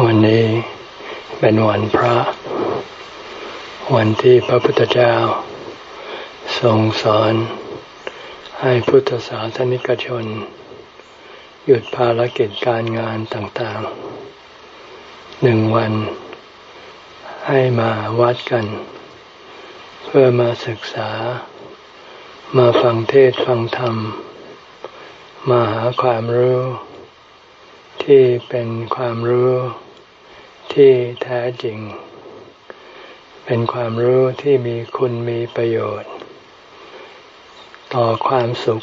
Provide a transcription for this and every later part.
วันนี้เป็นวันพระ วันที่พระพุทธเจ้า ทรงสอนให้พุทธศาสนิกชน หยุดภารกิจการงานต่างๆหนึ่งวัน ให้มาวัดกัน เพื่อมาศึกษา มาฟังเทศฟังธรรม มาหาความรู้ที่เป็นความรู้ ที่แท้จริง เป็นความรู้ที่มีคุณมีประโยชน์ ต่อความสุข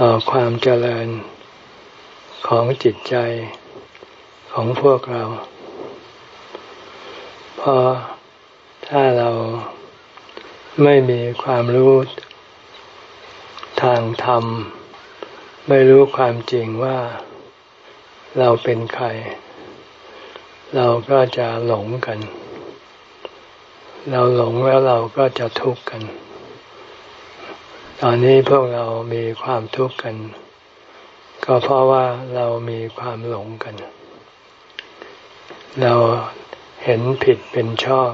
ต่อความเจริญของจิตใจของพวกเรา เพราะถ้าเราไม่มีความรู้ทางธรรม ไม่รู้ความจริงว่าเราเป็นใคร เราก็จะหลงกัน เราหลงแล้วเราก็จะทุกข์กัน ตอนนี้พวกเรามีความทุกข์กัน ก็เพราะว่าเรามีความหลงกัน เราเห็นผิดเป็นชอบ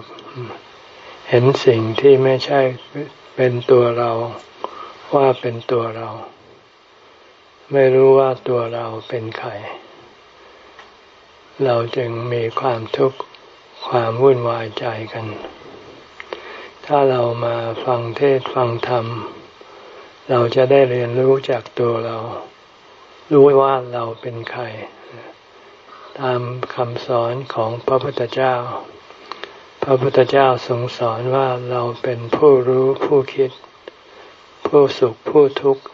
เห็นสิ่งที่ไม่ใช่เป็นตัวเราว่าเป็นตัวเรา ไม่รู้ว่าตัวเราเป็นใคร เราจึงมีความทุกข์ความวุ่นวายใจกัน ถ้าเรามาฟังเทศฟังธรรม เราจะได้เรียนรู้จากตัวเรา รู้ว่าเราเป็นใคร ตามคำสอนของพระพุทธเจ้า พระพุทธเจ้าทรงสอนว่าเราเป็นผู้รู้ผู้คิด ผู้สุขผู้ทุกข์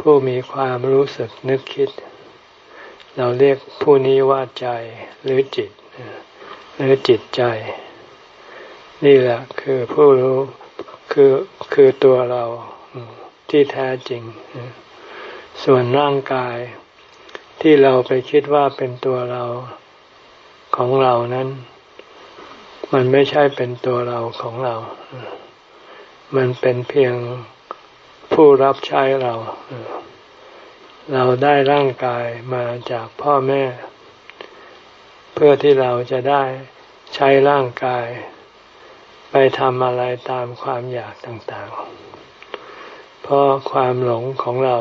ผู้มีความรู้สึกนึกคิด เราเรียกผู้นี้ว่าใจหรือจิต หรือจิตใจ นี่แหละคือผู้รู้คือคือตัวเราที่แท้จริง ส่วนร่างกายที่เราไปคิดว่าเป็นตัวเราของเรานั้น มันไม่ใช่เป็นตัวเราของเรา มันเป็นเพียงผู้รับใช้เราเเราได้ร่างกายมาจากพ่อแม่ เพื่อที่เราจะได้ใช้ร่างกาย ไปทำอะไรตามความอยากต่างๆ เพราะความหลงของเรา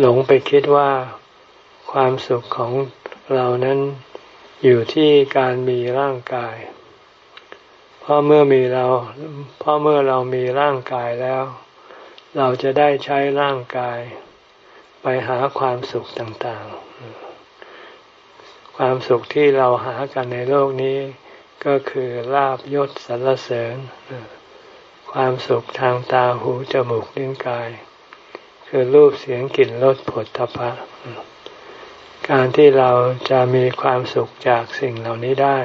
หลงไปคิดว่าความสุขของเรานั้นอยู่ที่การมีร่างกาย เพราะเมื่อมีเรา เพราะเมื่อเรามีร่างกายแล้ว เราจะได้ใช้ร่างกาย ไปหาความสุขต่างๆ ความสุขที่เราหากันในโลกนี้ ก็คือลาบยศสรรเสริญ ความสุขทางตาหูจมูกลิ้นกาย คือรูปเสียงกลิ่นรสผลทพะ การที่เราจะมีความสุขจากสิ่งเหล่านี้ได้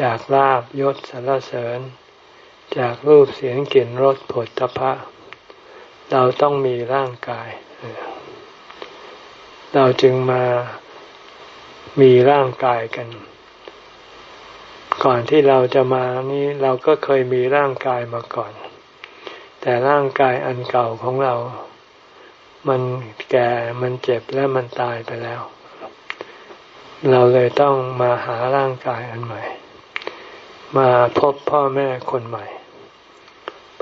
จากลาบยศสรรเสริญ จากรูปเสียงกลิ่นรสผลทพะเราต้องมีร่างกาย เราจึงมามีร่างกายกัน ก่อนที่เราจะมานี้เราก็เคยมีร่างกายมาก่อน แต่ร่างกายอันเก่าของเรา มันแก่มันเจ็บและมันตายไปแล้ว เราเลยต้องมาหาร่างกายอันใหม่ มาพบพ่อแม่คนใหม่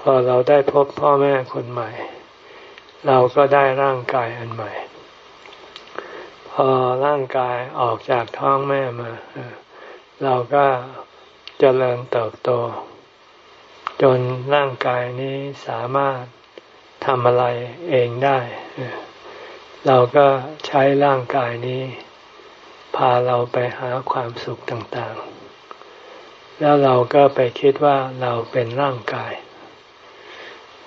พอเราได้พบพ่อแม่คนใหม่ เราก็ได้ร่างกายอันใหม่ อร่างกายออกจากท้องแม่มา เราก็เจริญเติบโต จนร่างกายนี้สามารถทำอะไรเองได้ เราก็ใช้ร่างกายนี้ พาเราไปหาความสุขต่างๆ แล้วเราก็ไปคิดว่าเราเป็นร่างกาย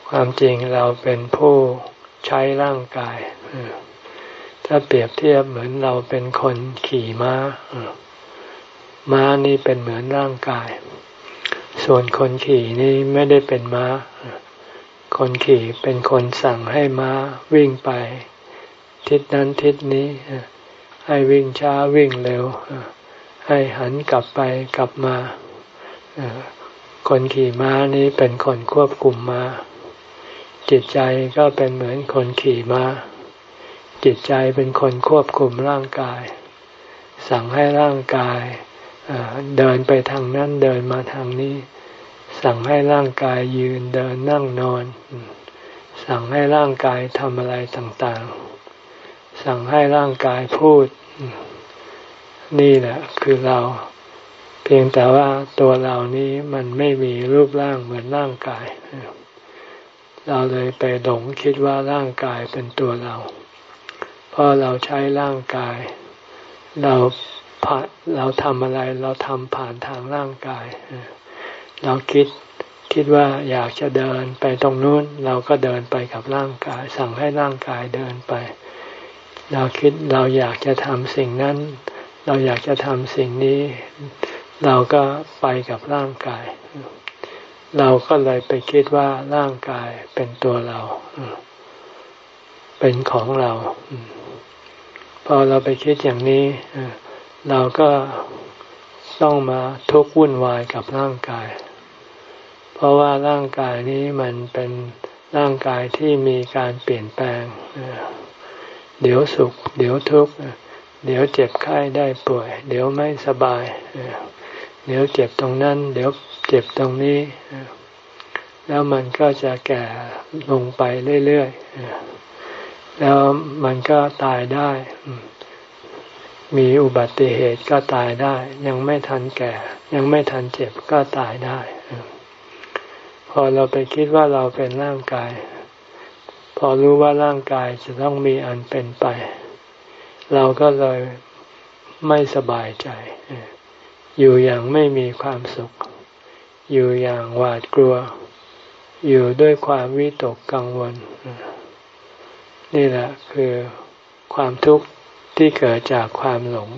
ความจริงเราเป็นผู้ใช้ร่างกาย ถ้าเปรียบเทียบเหมือนเราเป็นคนขี่ม้า ม้านี่เป็นเหมือนร่างกาย ส่วนคนขี่นี่ไม่ได้เป็นม้า คนขี่เป็นคนสั่งให้ม้าวิ่งไป ทิศนั้นทิศนี้ ให้วิ่งช้าวิ่งเร็ว ให้หันกลับไปกลับมา คนขี่ม้านี้เป็นคนควบคุมม้า จิตใจก็เป็นเหมือนคนขี่ม้า จิตใจเป็นคนควบคุมร่างกาย สั่งให้ร่างกายเดินไปทางนั้นเดินมาทางนี้ สั่งให้ร่างกายยืนเดินนั่งนอน สั่งให้ร่างกายทำอะไรต่างๆ สั่งให้ร่างกายพูด นี่แหละคือเรา เพียงแต่ว่าตัวเรานี้มันไม่มีรูปร่างเหมือนร่างกาย เราเลยไปหลงคิดว่าร่างกายเป็นตัวเรา พราะเราใช้ร่างกาย เราผ่านเราทำอะไรเราทำผ่านทางร่างกาย เราคิดคิดว่าอยากจะเดินไปตรงนู้น เราก็เดินไปกับร่างกาย สั่งให้ร่างกายเดินไป เราคิดเราอยากจะทำสิ่งนั้น เราอยากจะทำสิ่งนี้ เราก็ไปกับร่างกาย เราก็เลยไปคิดว่าร่างกายเป็นตัวเรา เป็นของเรา พอเราไปคิดอย่างนี้ เราก็ต้องมาทุกข์วุ่นวายกับร่างกาย เพราะว่าร่างกายนี้มันเป็นร่างกายที่มีการเปลี่ยนแปลง เดี๋ยวสุข เดี๋ยวทุกข์เดี๋ยวเจ็บไข้ได้ป่วย เดี๋ยวไม่สบาย เดี๋ยวเจ็บตรงนั้น เดี๋ยวเจ็บตรงนี้ แล้วมันก็จะแก่ลงไปเรื่อยๆ แล้วมันก็ตายได้ มีอุบัติเหตุก็ตายได้ ยังไม่ทันแก่ ยังไม่ทันเจ็บก็ตายได้ พอเราไปคิดว่าเราเป็นร่างกาย พอรู้ว่าร่างกายจะต้องมีอันเป็นไป เราก็เลยไม่สบายใจ อยู่อย่างไม่มีความสุข อยู่อย่างหวาดกลัว อยู่ด้วยความวิตกกังวล นี่แหละคือความทุกข์ที่เกิดจากความหลง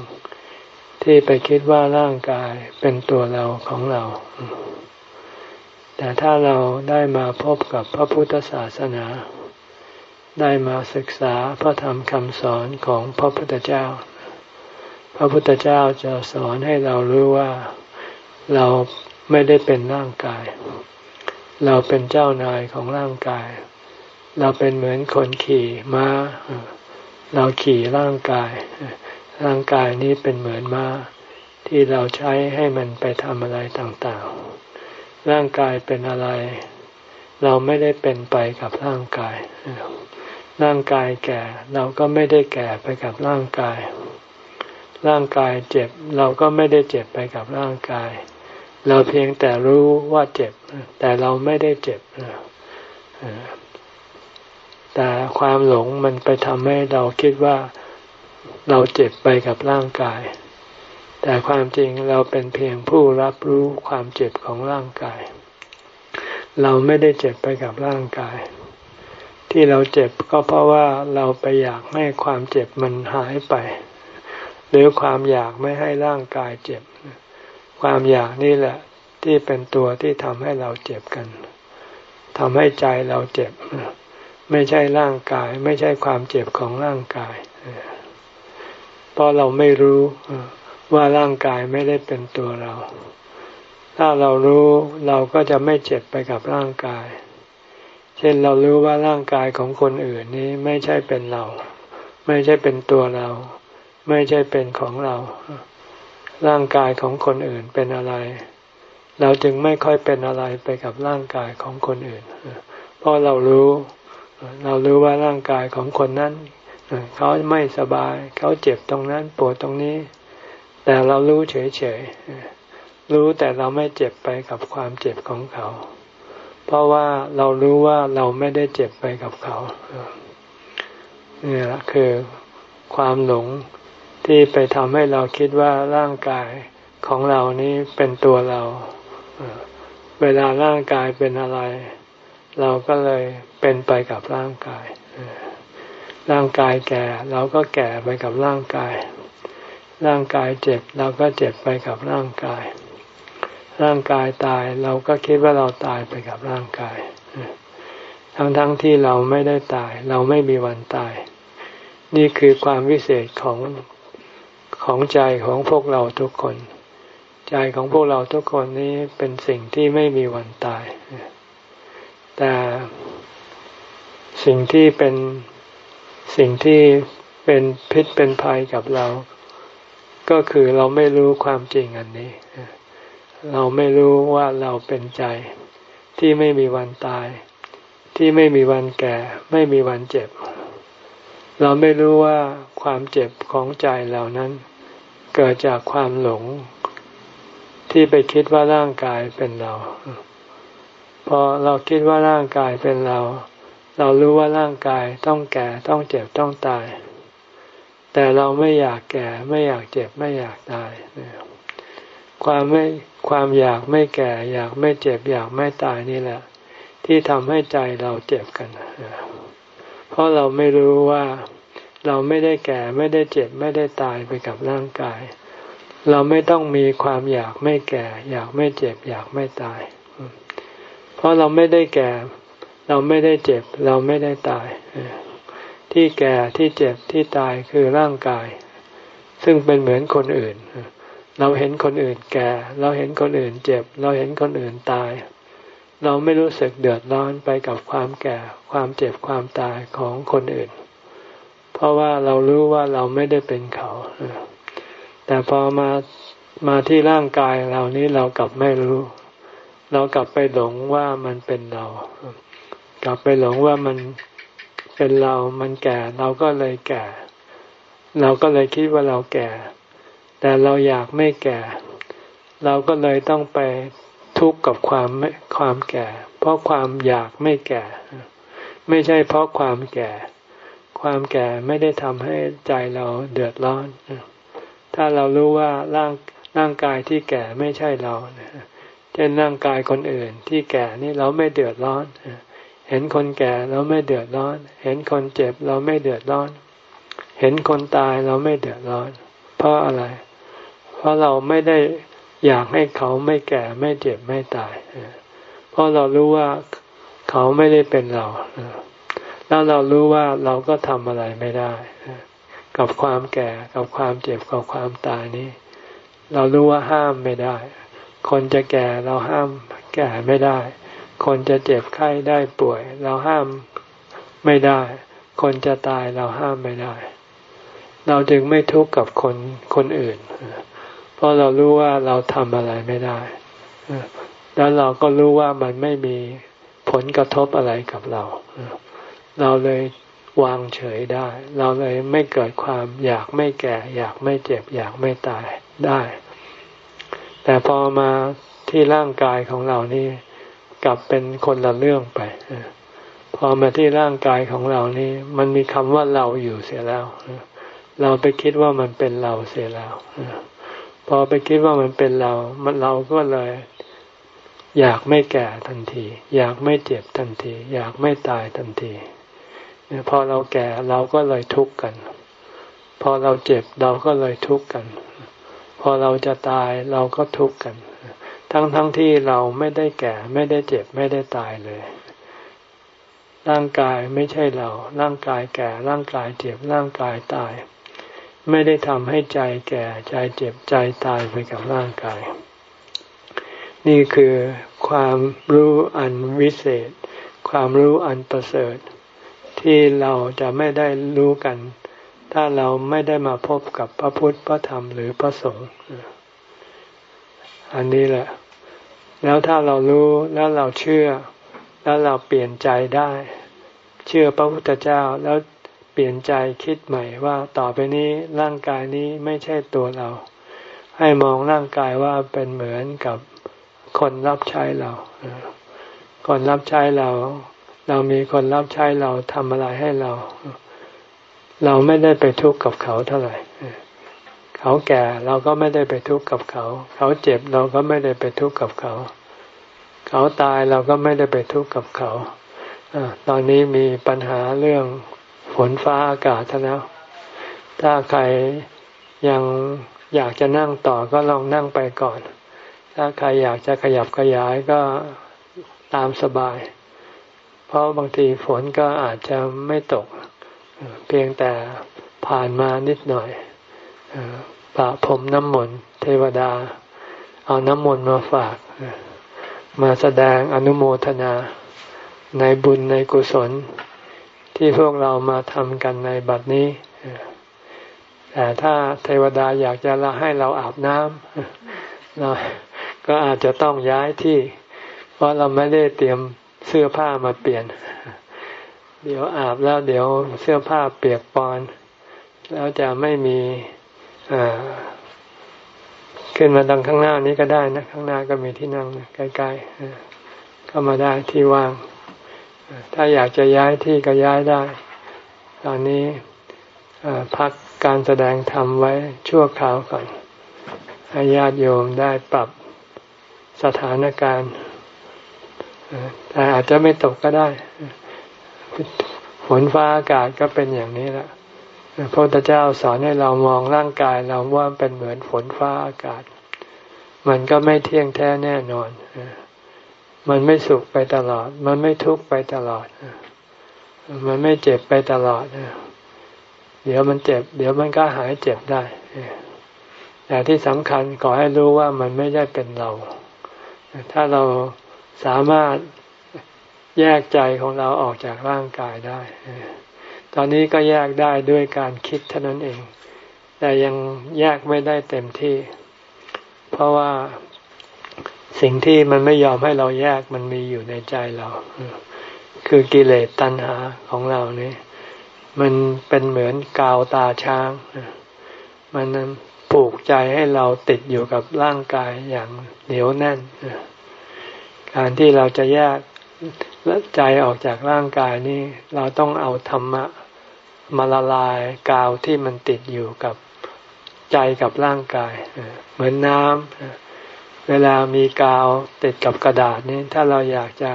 ที่ไปคิดว่าร่างกายเป็นตัวเราของเรา แต่ถ้าเราได้มาพบกับพระพุทธศาสนา ได้มาศึกษาพระธรรมคำสอนของพระพุทธเจ้า พระพุทธเจ้าจะสอนให้เรารู้ว่าเราไม่ได้เป็นร่างกาย เราเป็นเจ้านายของร่างกาย เราเป็นเหมือนคนขี่ม้า เราขี่ร่างกาย ร่างกายนี้เป็นเหมือนม้า ที่เราใช้ให้มันไปทำอะไรต่างๆ ร่างกายเป็นอะไร เราไม่ได้เป็นไปกับร่างกาย ร่างกายแก่ เราก็ไม่ได้แก่ไปกับร่างกาย ร่างกายเจ็บ เราก็ไม่ได้เจ็บไปกับร่างกาย เราเพียงแต่รู้ว่าเจ็บ แต่เราไม่ได้เจ็บ แต่ความหลงมันไปทำให้เราคิดว่าเราเจ็บไปกับร่างกาย แต่ความจริงเราเป็นเพียงผู้รับรู้ความเจ็บของร่างกาย เราไม่ได้เจ็บไปกับร่างกาย ที่เราเจ็บก็เพราะว่าเราไปอยากให้ความเจ็บมันหายไป หรือความอยากไม่ให้ร่างกายเจ็บ ความอยากนี่แหละที่เป็นตัวที่ทำให้เราเจ็บกันทำให้ใจเราเจ็บ ไม่ใช่ร่างกาย ไม่ใช่ความเจ็บของร่างกายเพราะเราไม่รู้ว่าร่างกายไม่ได้เป็นตัวเรา ถ้าเรารู้เราก็จะไม่เจ็บไปกับร่างกาย เช่นเรารู้ว่าร่างกายของคนอื่นนี้ไม่ใช่เป็นเรา ไม่ใช่เป็นตัวเรา ไม่ใช่เป็นของเรา ร่างกายของคนอื่นเป็นอะไร เราจึงไม่ค่อยเป็นอะไรไปกับร่างกายของคนอื่น เพราะเรารู้ เรารู้ว่าร่างกายของคนนั้นเขาไม่สบาย เขาเจ็บตรงนั้นปวดตรงนี้ แต่เรารู้เฉยๆรู้แต่เราไม่เจ็บไปกับความเจ็บของเขา เพราะว่าเรารู้ว่าเราไม่ได้เจ็บไปกับเขานี่แหละคือความหลงที่ไปทำให้เราคิดว่าร่างกายของเรานี้เป็นตัวเรา เวลาร่างกายเป็นอะไร เราก็เลยเป็นไปกับร่างกาย ร่างกายแก่ เราก็แก่ไปกับร่างกาย ร่างกายเจ็บ เราก็เจ็บไปกับร่างกาย ร่างกายตาย เราก็คิดว่าเราตายไปกับร่างกาย ทั้งๆทที่เราไม่ได้ตาย เราไม่มีวันตาย นี่คือความวิเศษของของใจของพวกเราทุกคน ใจของพวกเราทุกคนนี้เป็นสิ่งที่ไม่มีวันตาย แต่สิ่งที่เป็นสิ่งที่เป็นพิษเป็นภัยกับเรา ก็คือเราไม่รู้ความจริงอันนี้ เราไม่รู้ว่าเราเป็นใจ ที่ไม่มีวันตาย ที่ไม่มีวันแก่ ไม่มีวันเจ็บ เราไม่รู้ว่าความเจ็บของใจเหล่านั้น เกิดจากความหลง ที่ไปคิดว่าร่างกายเป็นเรา พอเราคิดว่าร่างกายเป็นเรา เรารู้ว่าร่างกายต้องแก่ต้องเจ็บต้องตาย แต่เราไม่อยากแก่ไม่อยากเจ็บไม่อยากตาย ความไม่ความอยากไม่แก่ อยากไม่เจ็บอยากไม่ตายนี่แหละ ที่ทำให้ใจเราเจ็บกัน เพราะเราไม่รู้ว่าเราไม่ได้แก่ไม่ได้เจ็บไม่ได้ตายไปกับร่างกาย เราไม่ต้องมีความอยากไม่แก่ อยากไม่เจ็บ อยากไม่ตาย เพราะเราไม่ได้แก่ เราไม่ได้เจ็บ เราไม่ได้ตาย ที่แก่ที่เจ็บที่ตายคือร่างกาย ซึ่งเป็นเหมือนคนอื่น เราเห็นคนอื่นแก่ เราเห็นคนอื่นเจ็บ เราเห็นคนอื่นตาย เราไม่รู้สึกเดือดร้อนไปกับความแก่ ความเจ็บความตายของคนอื่น เพราะว่าเรารู้ว่าเราไม่ได้เป็นเขา แต่พอมามาที่ร่างกายเรานี้เรากลับไม่รู้ เรากลับไปหลงว่ามันเป็นเรา กลับไปหลงว่ามันเป็นเรา มันแก่ เราก็เลยแก่ เราก็เลยคิดว่าเราแก่ แต่เราอยากไม่แก่ เราก็เลยต้องไปทุกข์กับความความแก่ เพราะความอยากไม่แก่ ไม่ใช่เพราะความแก่ ความแก่ไม่ได้ทำให้ใจเราเดือดร้อน ถ้าเรารู้ว่าร่างร่างกายที่แก่ไม่ใช่เราเช่นร่างกายคนอื่นที่แก่นี่เราไม่เดือดร้อน เห็นคนแก่เราไม่เดือดร้อน เห็นคนเจ็บเราไม่เดือดร้อน เห็นคนตายเราไม่เดือดร้อน เพราะอะไร เพราะเราไม่ได้อยากให้เขาไม่แก่ไม่เจ็บไม่ตาย เพราะเรารู้ว่าเขาไม่ได้เป็นเรา แล้วเรารู้ว่าเราก็ทำอะไรไม่ได้ กับความแก่กับความเจ็บกับความตายนี้ เรารู้ว่าห้ามไม่ได้ คนจะแก่เราห้ามแก่ไม่ได้ คนจะเจ็บไข้ได้ป่วย เราห้ามไม่ได้ คนจะตายเราห้ามไม่ได้ เราจึงไม่ทุกข์กับคนคนอื่น เพราะเรารู้ว่าเราทำอะไรไม่ได้ แล้วเราก็รู้ว่ามันไม่มีผลกระทบอะไรกับเรา เราเลยวางเฉยได้ เราเลยไม่เกิดความอยากไม่แก่ อยากไม่เจ็บ อยากไม่ตายได้ แต่พอมาที่ร่างกายของเรานี่กลับเป็นคนละเรื่องไปพอมาที่ร่างกายของเรานี่มันมีคำว่าเราอยู่เสียแล้วเราไปคิดว่ามันเป็นเราเสียแล้วพอไปคิดว่ามันเป็นเรา มันเราก็เลย อยากไม่แก่ทันที อยากไม่เจ็บทันที อยากไม่ตายทันทีพอเราแก่เราก็เลยทุกข์กัน พอเราเจ็บเราก็เลยทุกข์กัน อเราจะตายเราก็ทุกข์กัน ทั้งทั้งที่เราไม่ได้แก่ไม่ได้เจ็บไม่ได้ตายเลย ร่างกายไม่ใช่เรา ร่างกายแก่ร่างกายเจ็บร่างกายตาย ไม่ได้ทำให้ใจแก่ใจเจ็บใจตายไปกับร่างกาย นี่คือความรู้อันวิเศษ ความรู้อันประเสริฐ ที่เราจะไม่ได้รู้กัน ถ้าเราไม่ได้มาพบกับพระพุทธพระธรรมหรือพระสงฆ์อันนี้แหละ แล้วถ้าเรารู้แล้วเราเชื่อ แล้วเราเปลี่ยนใจได้ เชื่อพระพุทธเจ้าแล้วเปลี่ยนใจคิดใหม่ว่าต่อไปนี้ร่างกายนี้ไม่ใช่ตัวเรา ให้มองร่างกายว่าเป็นเหมือนกับคนรับใช้เราคนรับใช้เรา เรามีคนรับใช้เราทำอะไรให้เรา เราไม่ได้ไปทุกข์กับเขาเท่าไหร่เขาแก่เราก็ไม่ได้ไปทุกข์กับเขา เขาเจ็บเราก็ไม่ได้ไปทุกข์กับเขา เขาตายเราก็ไม่ได้ไปทุกข์กับเขาอตอนนี้มีปัญหาเรื่องฝนฟ้าอากาศนะถ้าใครยังอยากจะนั่งต่อก็ลองนั่งไปก่อน ถ้าใครอยากจะขยับขยายก็ตามสบาย เพราะบางทีฝนก็อาจจะไม่ตก เพียงแต่ผ่านมานิดหน่อยปะผมน้ำมนต์เทวดา เอาน้ำมนต์มาฝาก มาแสดงอนุโมทนาในบุญในกุศล ที่พวกเรามาทำกันในบัดนี้แต่ถ้าเทวดาอยากจะเราให้เราอาบน้ำเราก็อาจจะต้องย้ายที่ เพราะเราไม่ได้เตรียมเสื้อผ้ามาเปลี่ยน เดี๋ยวอาบแล้วเดี๋ยวเสื้อผ้าเปียกปอน แล้วจะไม่มีขึ้นมาดังข้างหน้านี้ก็ได้นะ ข้างหน้าก็มีที่นั่งใกล้ๆเข้ามาได้ที่ว่าง ถ้าอยากจะย้ายที่ก็ย้ายได้ ตอนนี้พักการแสดงธรรมไว้ชั่วคราวก่อนให้ญาติโยมได้ปรับสถานการณ์แต่อาจจะไม่ตกก็ได้ ฝนฟ้าอากาศก็เป็นอย่างนี้แหละพระพุทธเจ้าสอนให้เรามองร่างกายเราว่าเป็นเหมือนฝนฟ้าอากาศ มันก็ไม่เที่ยงแท้แน่นอน มันไม่สุขไปตลอด มันไม่ทุกข์ไปตลอด มันไม่เจ็บไปตลอด เดี๋ยวมันเจ็บ เดี๋ยวมันก็หายเจ็บได้ แต่ที่สำคัญขอให้รู้ว่ามันไม่ได้เป็นเรา ถ้าเราสามารถ แยกใจของเราออกจากร่างกายได้ ตอนนี้ก็แยกได้ด้วยการคิดเท่านั้นเอง แต่ยังแยกไม่ได้เต็มที่ เพราะว่าสิ่งที่มันไม่ยอมให้เราแยกมันมีอยู่ในใจเรา คือกิเลสตัณหาของเรานี่มันเป็นเหมือนกาวตาช้าง มันผูกใจให้เราติดอยู่กับร่างกายอย่างเหนียวแน่น การที่เราจะแยก และใจออกจากร่างกายนี้เราต้องเอาธรรมะมาละลายกาวที่มันติดอยู่กับใจกับร่างกาย เหมือนน้ำเวลามีกาวติดกับกระดาษนี้ถ้าเราอยากจะ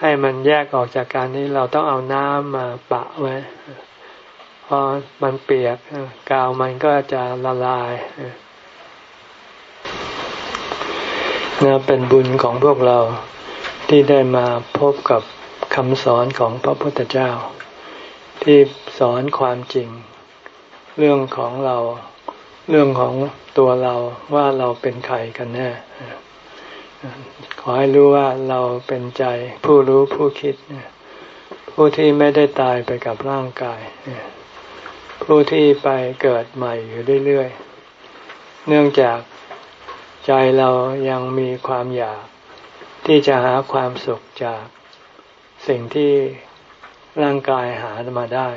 ให้มันแยกออกจากการนี้เราต้องเอาน้ำมาปะไว้พอมันเปียกกาวมันก็จะละลายนะเป็นบุญของพวกเรา ที่ได้มาพบกับคำสอนของพระพุทธเจ้า ที่สอนความจริง เรื่องของเราเรื่องของตัวเราว่าเราเป็นใครกันแน่ ขอให้รู้ว่าเราเป็นใจผู้รู้ผู้คิด ผู้ที่ไม่ได้ตายไปกับร่างกาย ผู้ที่ไปเกิดใหม่อยู่เรื่อยๆ เนื่องจากใจเรายังมีความอยาก ที่จะหาความสุขจากสิ่งที่ร่างกายหามาได้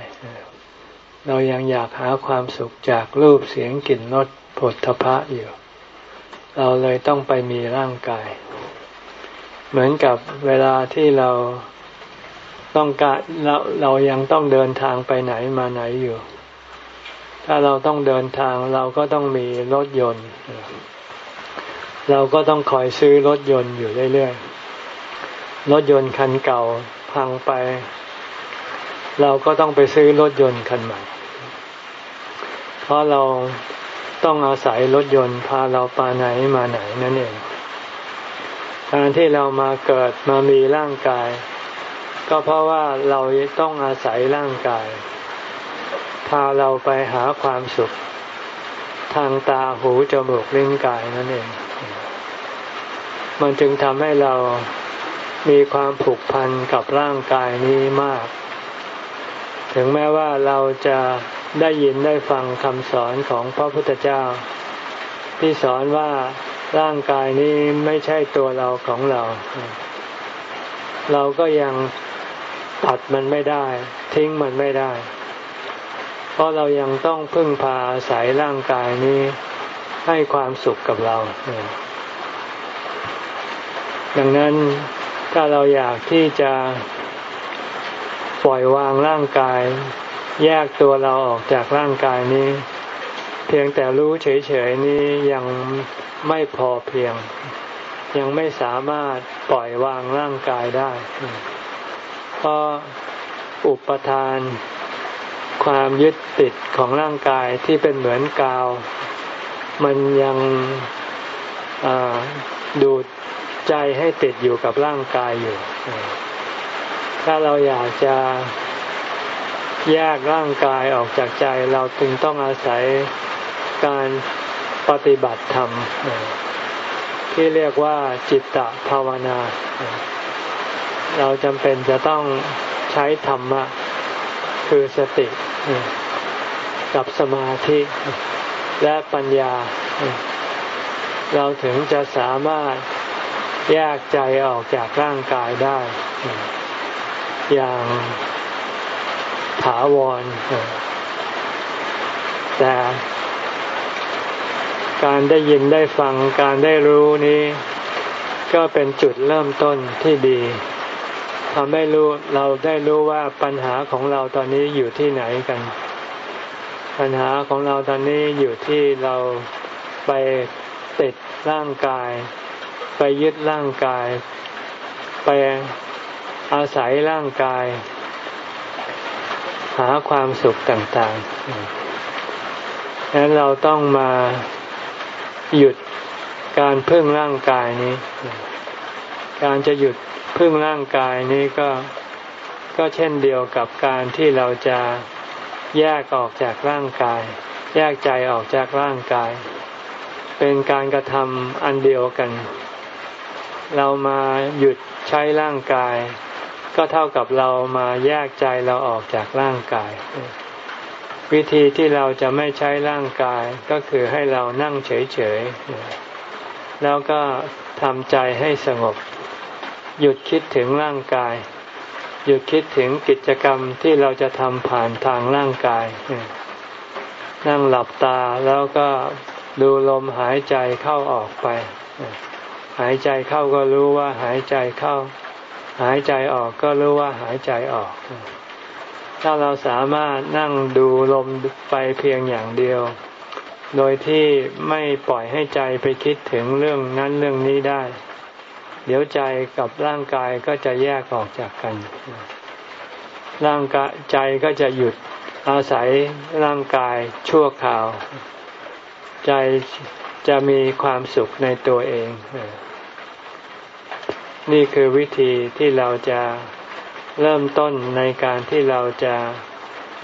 เรายังอยากหาความสุขจากรูปเสียงกลิ่นรสผลทพะอยู่ เราเลยต้องไปมีร่างกาย เหมือนกับเวลาที่เราต้องการเราเรายังต้องเดินทางไปไหนมาไหนอยู่ ถ้าเราต้องเดินทางเราก็ต้องมีรถยนต์ เราก็ต้องคอยซื้อรถยนต์อยู่เรื่อยๆ รถยนต์คันเก่าพังไป เราก็ต้องไปซื้อรถยนต์คันใหม่ เพราะเราต้องอาศัยรถยนต์พาเราไปไหนมาไหนนั่นเอง การที่เรามาเกิดมามีร่างกาย ก็เพราะว่าเราต้องอาศัยร่างกาย พาเราไปหาความสุข ทางตาหูจมูกลิ้นกายนั่นเอง มันจึงทำให้เรามีความผูกพันกับร่างกายนี้มาก ถึงแม้ว่าเราจะได้ยินได้ฟังคำสอนของพระพุทธเจ้า ที่สอนว่าร่างกายนี้ไม่ใช่ตัวเราของเรา เราก็ยังตัดมันไม่ได้ ทิ้งมันไม่ได้ เพราะเรายังต้องพึ่งพาอาศัยร่างกายนี้ ให้ความสุขกับเรา ดังนั้นถ้าเราอยากที่จะปล่อยวางร่างกาย แยกตัวเราออกจากร่างกายนี้ เพียงแต่รู้เฉยๆนี้ยังไม่พอเพียง ยังไม่สามารถปล่อยวางร่างกายได้ เพราะอุปทานความยึดติดของร่างกายที่เป็นเหมือนกาว มันยังดูดใจให้ติดอยู่กับร่างกายอยู่ ถ้าเราอยากจะแยกร่างกายออกจากใจเราจึงต้องอาศัยการปฏิบัติธรรม ที่เรียกว่าจิตตภาวนา เราจำเป็นจะต้องใช้ธรรมะ คือสติกับสมาธิ และปัญญา เราถึงจะสามารถแยกใจออกจากร่างกายได้ อย่างถาวร แต่การได้ยินได้ฟังการได้รู้นี้ ก็เป็นจุดเริ่มต้นที่ดีทำให้รู้เราได้รู้ว่าปัญหาของเราตอนนี้อยู่ที่ไหนกัน ปัญหาของเราตอนนี้อยู่ที่เราไปติดร่างกาย ไปยึดร่างกาย ไปอาศัยร่างกาย หาความสุขต่างๆดังนั้นเราต้องมาหยุดการพึ่งร่างกายนี้ การจะหยุดพึ่งร่างกายนี้ก็ก็เช่นเดียวกับการที่เราจะ แยกออกจากร่างกาย แยกใจออกจากร่างกาย เป็นการกระทำอันเดียวกัน เรามาหยุดใช้ร่างกาย ก็เท่ากับเรามาแยกใจเราออกจากร่างกาย วิธีที่เราจะไม่ใช้ร่างกายก็คือให้เรานั่งเฉยๆแล้วก็ทำใจให้สงบ หยุดคิดถึงร่างกาย หยุดคิดถึงกิจกรรมที่เราจะทำผ่านทางร่างกาย นั่งหลับตาแล้วก็ดูลมหายใจเข้าออกไป หายใจเข้าก็รู้ว่าหายใจเข้า หายใจออกก็รู้ว่าหายใจออก ถ้าเราสามารถนั่งดูลมไปเพียงอย่างเดียว โดยที่ไม่ปล่อยให้ใจไปคิดถึงเรื่องนั้นเรื่องนี้ได้ เดี๋ยวใจกับร่างกายก็จะแยกออกจากกัน ร่างกายใจก็จะหยุดอาศัยร่างกายชั่วคราว ใจจะมีความสุขในตัวเอง นี่คือวิธีที่เราจะเริ่มต้นในการที่เราจะ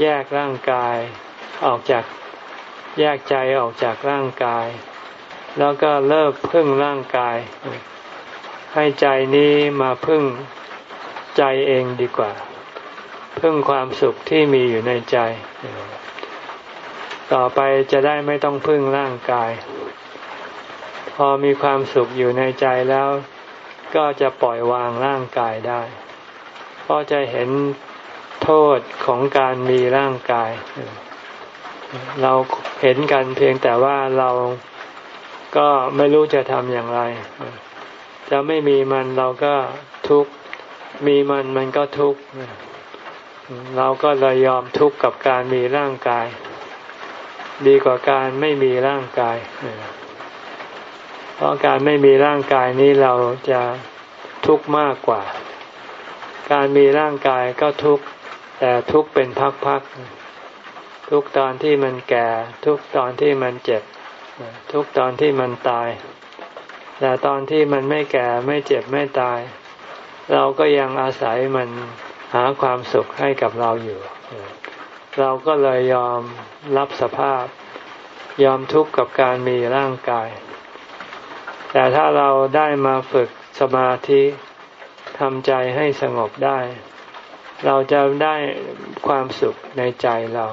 แยกร่างกายออกจากแยกใจออกจากร่างกาย แล้วก็เลิกพึ่งร่างกาย ให้ใจนี้มาพึ่งใจเองดีกว่า พึ่งความสุขที่มีอยู่ในใจ ต่อไปจะได้ไม่ต้องพึ่งร่างกาย พอมีความสุขอยู่ในใจแล้ว ก็จะปล่อยวางร่างกายได้ เพราะจะเห็นโทษของการมีร่างกาย เราเห็นกันเพียงแต่ว่าเราก็ไม่รู้จะทำอย่างไร จะไม่มีมันเราก็ทุกข์มีมันมันก็ทุกข์เราก็เลยยอมทุกข์กับการมีร่างกาย ดีกว่าการไม่มีร่างกาย เพราะการไม่มีร่างกายนี้เราจะทุกข์มากกว่า การมีร่างกายก็ทุกข์แต่ทุกข์เป็นพักๆทุกตอนที่มันแก่ ทุกตอนที่มันเจ็บ ทุกตอนที่มันตาย แต่ตอนที่มันไม่แก่ไม่เจ็บไม่ตาย เราก็ยังอาศัยมันหาความสุขให้กับเราอยู่ เราก็เลยยอมรับสภาพ ยอมทุกข์กับการมีร่างกาย แต่ถ้าเราได้มาฝึกสมาธิทำใจให้สงบได้ เราจะได้ความสุขในใจเรา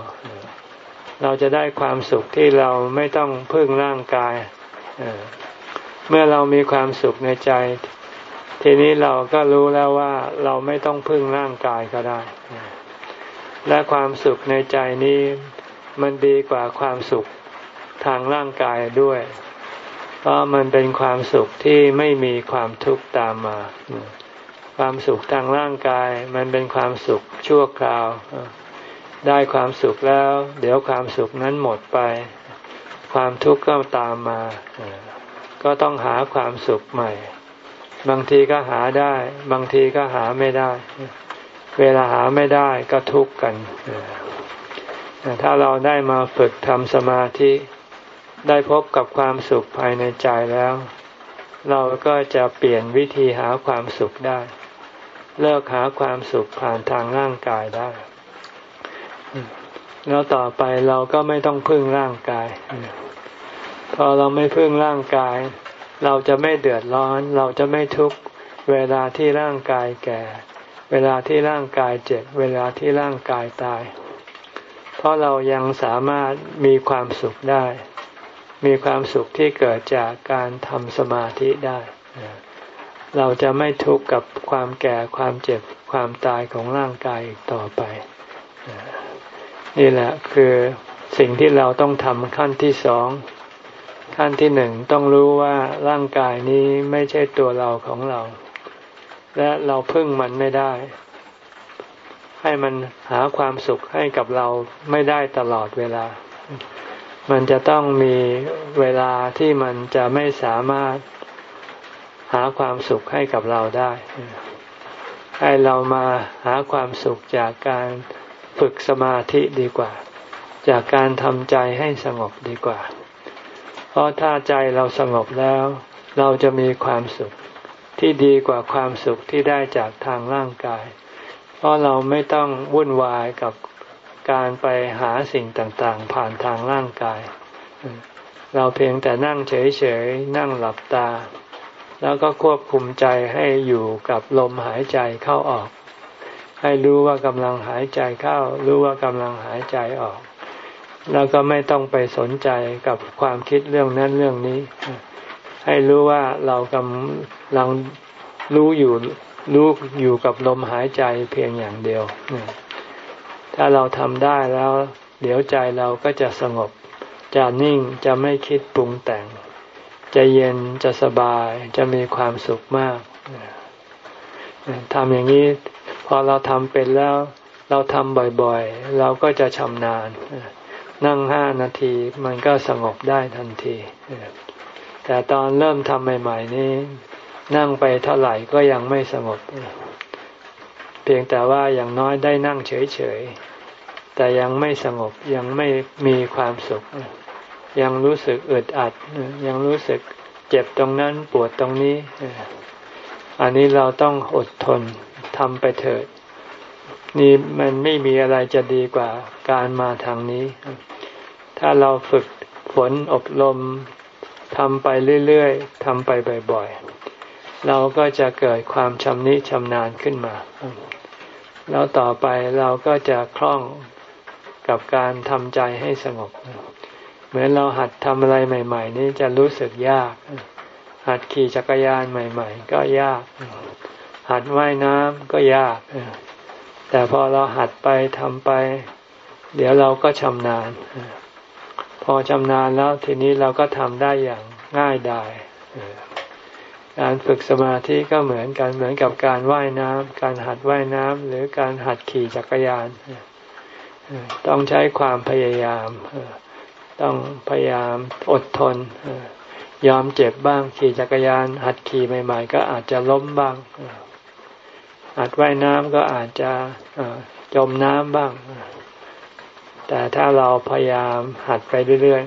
เราจะได้ความสุขที่เราไม่ต้องพึ่งร่างกาย เมื่อเรามีความสุขในใจ ทีนี้เราก็รู้แล้วว่าเราไม่ต้องพึ่งร่างกายก็ได้ และความสุขในใจนี้มันดีกว่าความสุขทางร่างกายด้วย เพราะมันเป็นความสุขที่ไม่มีความทุกข์ตามมา ความสุขทางร่างกาย มันเป็นความสุขชั่วคราว ได้ความสุขแล้ว เดี๋ยวความสุขนั้นหมดไป ความทุกข์ก็ตามมา ก็ต้องหาความสุขใหม่ บางทีก็หาได้ บางทีก็หาไม่ได้ เวลาหาไม่ได้ก็ทุกข์กัน ถ้าเราได้มาฝึกทำสมาธิได้พบกับความสุขภายในใจแล้ว เราก็จะเปลี่ยนวิธีหาความสุขได้ เลิกหาความสุขผ่านทางร่างกายได้ แล้วต่อไปเราก็ไม่ต้องพึ่งร่างกาย พอเราไม่พึ่งร่างกาย เราจะไม่เดือดร้อน เราจะไม่ทุกข์เวลาที่ร่างกายแก่ เวลาที่ร่างกายเจ็บ เวลาที่ร่างกายตาย เพราะเรายังสามารถมีความสุขได้ มีความสุขที่เกิดจากการทำสมาธิได้ เราจะไม่ทุกข์กับความแก่ความเจ็บความตายของร่างกายอีกต่อไป นี่แหละคือสิ่งที่เราต้องทำขั้นที่สอง ขั้นที่หนึ่งต้องรู้ว่าร่างกายนี้ไม่ใช่ตัวเราของเรา และเราพึ่งมันไม่ได้ ให้มันหาความสุขให้กับเราไม่ได้ตลอดเวลา มันจะต้องมีเวลาที่มันจะไม่สามารถหาความสุขให้กับเราได้ ให้เรามาหาความสุขจากการฝึกสมาธิดีกว่า จากการทำใจให้สงบดีกว่า เพราะถ้าใจเราสงบแล้ว เราจะมีความสุขที่ดีกว่าความสุขที่ได้จากทางร่างกาย เพราะเราไม่ต้องวุ่นวายกับการไปหาสิ่งต่างๆ ผ่านทางร่างกาย เราเพียงแต่นั่งเฉยๆ นั่งหลับตา แล้วก็ควบคุมใจให้อยู่กับลมหายใจเข้าออก ให้รู้ว่ากำลังหายใจเข้า รู้ว่ากำลังหายใจออก แล้วก็ไม่ต้องไปสนใจกับความคิดเรื่องนั้นเรื่องนี้ ให้รู้ว่าเรากำลังรู้อยู่รู้อยู่กับลมหายใจเพียงอย่างเดียว ถ้าเราทำได้แล้ว เดี๋ยวใจเราก็จะสงบ จะนิ่งจะไม่คิดปรุงแต่ง จะเย็นจะสบายจะมีความสุขมากทำอย่างนี้ พอเราทำเป็นแล้ว เราทำบ่อยๆ เราก็จะชำนาญ นั่งห้านาทีมันก็สงบได้ทันที แต่ตอนเริ่มทำใหม่ๆนี้ นั่งไปเท่าไหร่ก็ยังไม่สงบ เพียงแต่ว่าอย่างน้อยได้นั่งเฉยๆ แต่ยังไม่สงบยังไม่มีความสุข ยังรู้สึกอึดอัด ยังรู้สึกเจ็บตรงนั้นปวดตรงนี้ อันนี้เราต้องอดทนทำไปเถิด นี่มันไม่มีอะไรจะดีกว่าการมาทางนี้ ถ้าเราฝึกฝนอบรมทำไปเรื่อยๆทำไปบ่อยๆ เราก็จะเกิดความชำนิชำนาญขึ้นมา แล้วต่อไปเราก็จะคล่องกับการทำใจให้สงบ เหมือนเราหัดทำอะไรใหม่ ๆ นี้จะรู้สึกยาก หัดขี่จักรยานใหม่ ๆ ก็ยาก หัดว่ายน้ำก็ยาก แต่พอเราหัดไปทำไป เดี๋ยวเราก็ชำนาญ พอชำนาญแล้วทีนี้เราก็ทำได้อย่างง่ายดายการฝึกสมาธิก็เหมือนกันเหมือนกับการว่ายน้ำการหัดว่ายน้ำหรือการหัดขี่จักรยาน ต้องใช้ความพยายาม ต้องพยายามอดทน ยอมเจ็บบ้างขี่จักรยาน หัดขี่ใหม่ ๆ ก็อาจจะล้มบ้าง หัดว่ายน้ำก็อาจจะจมน้ำบ้าง แต่ถ้าเราพยายามหัดไปเรื่อย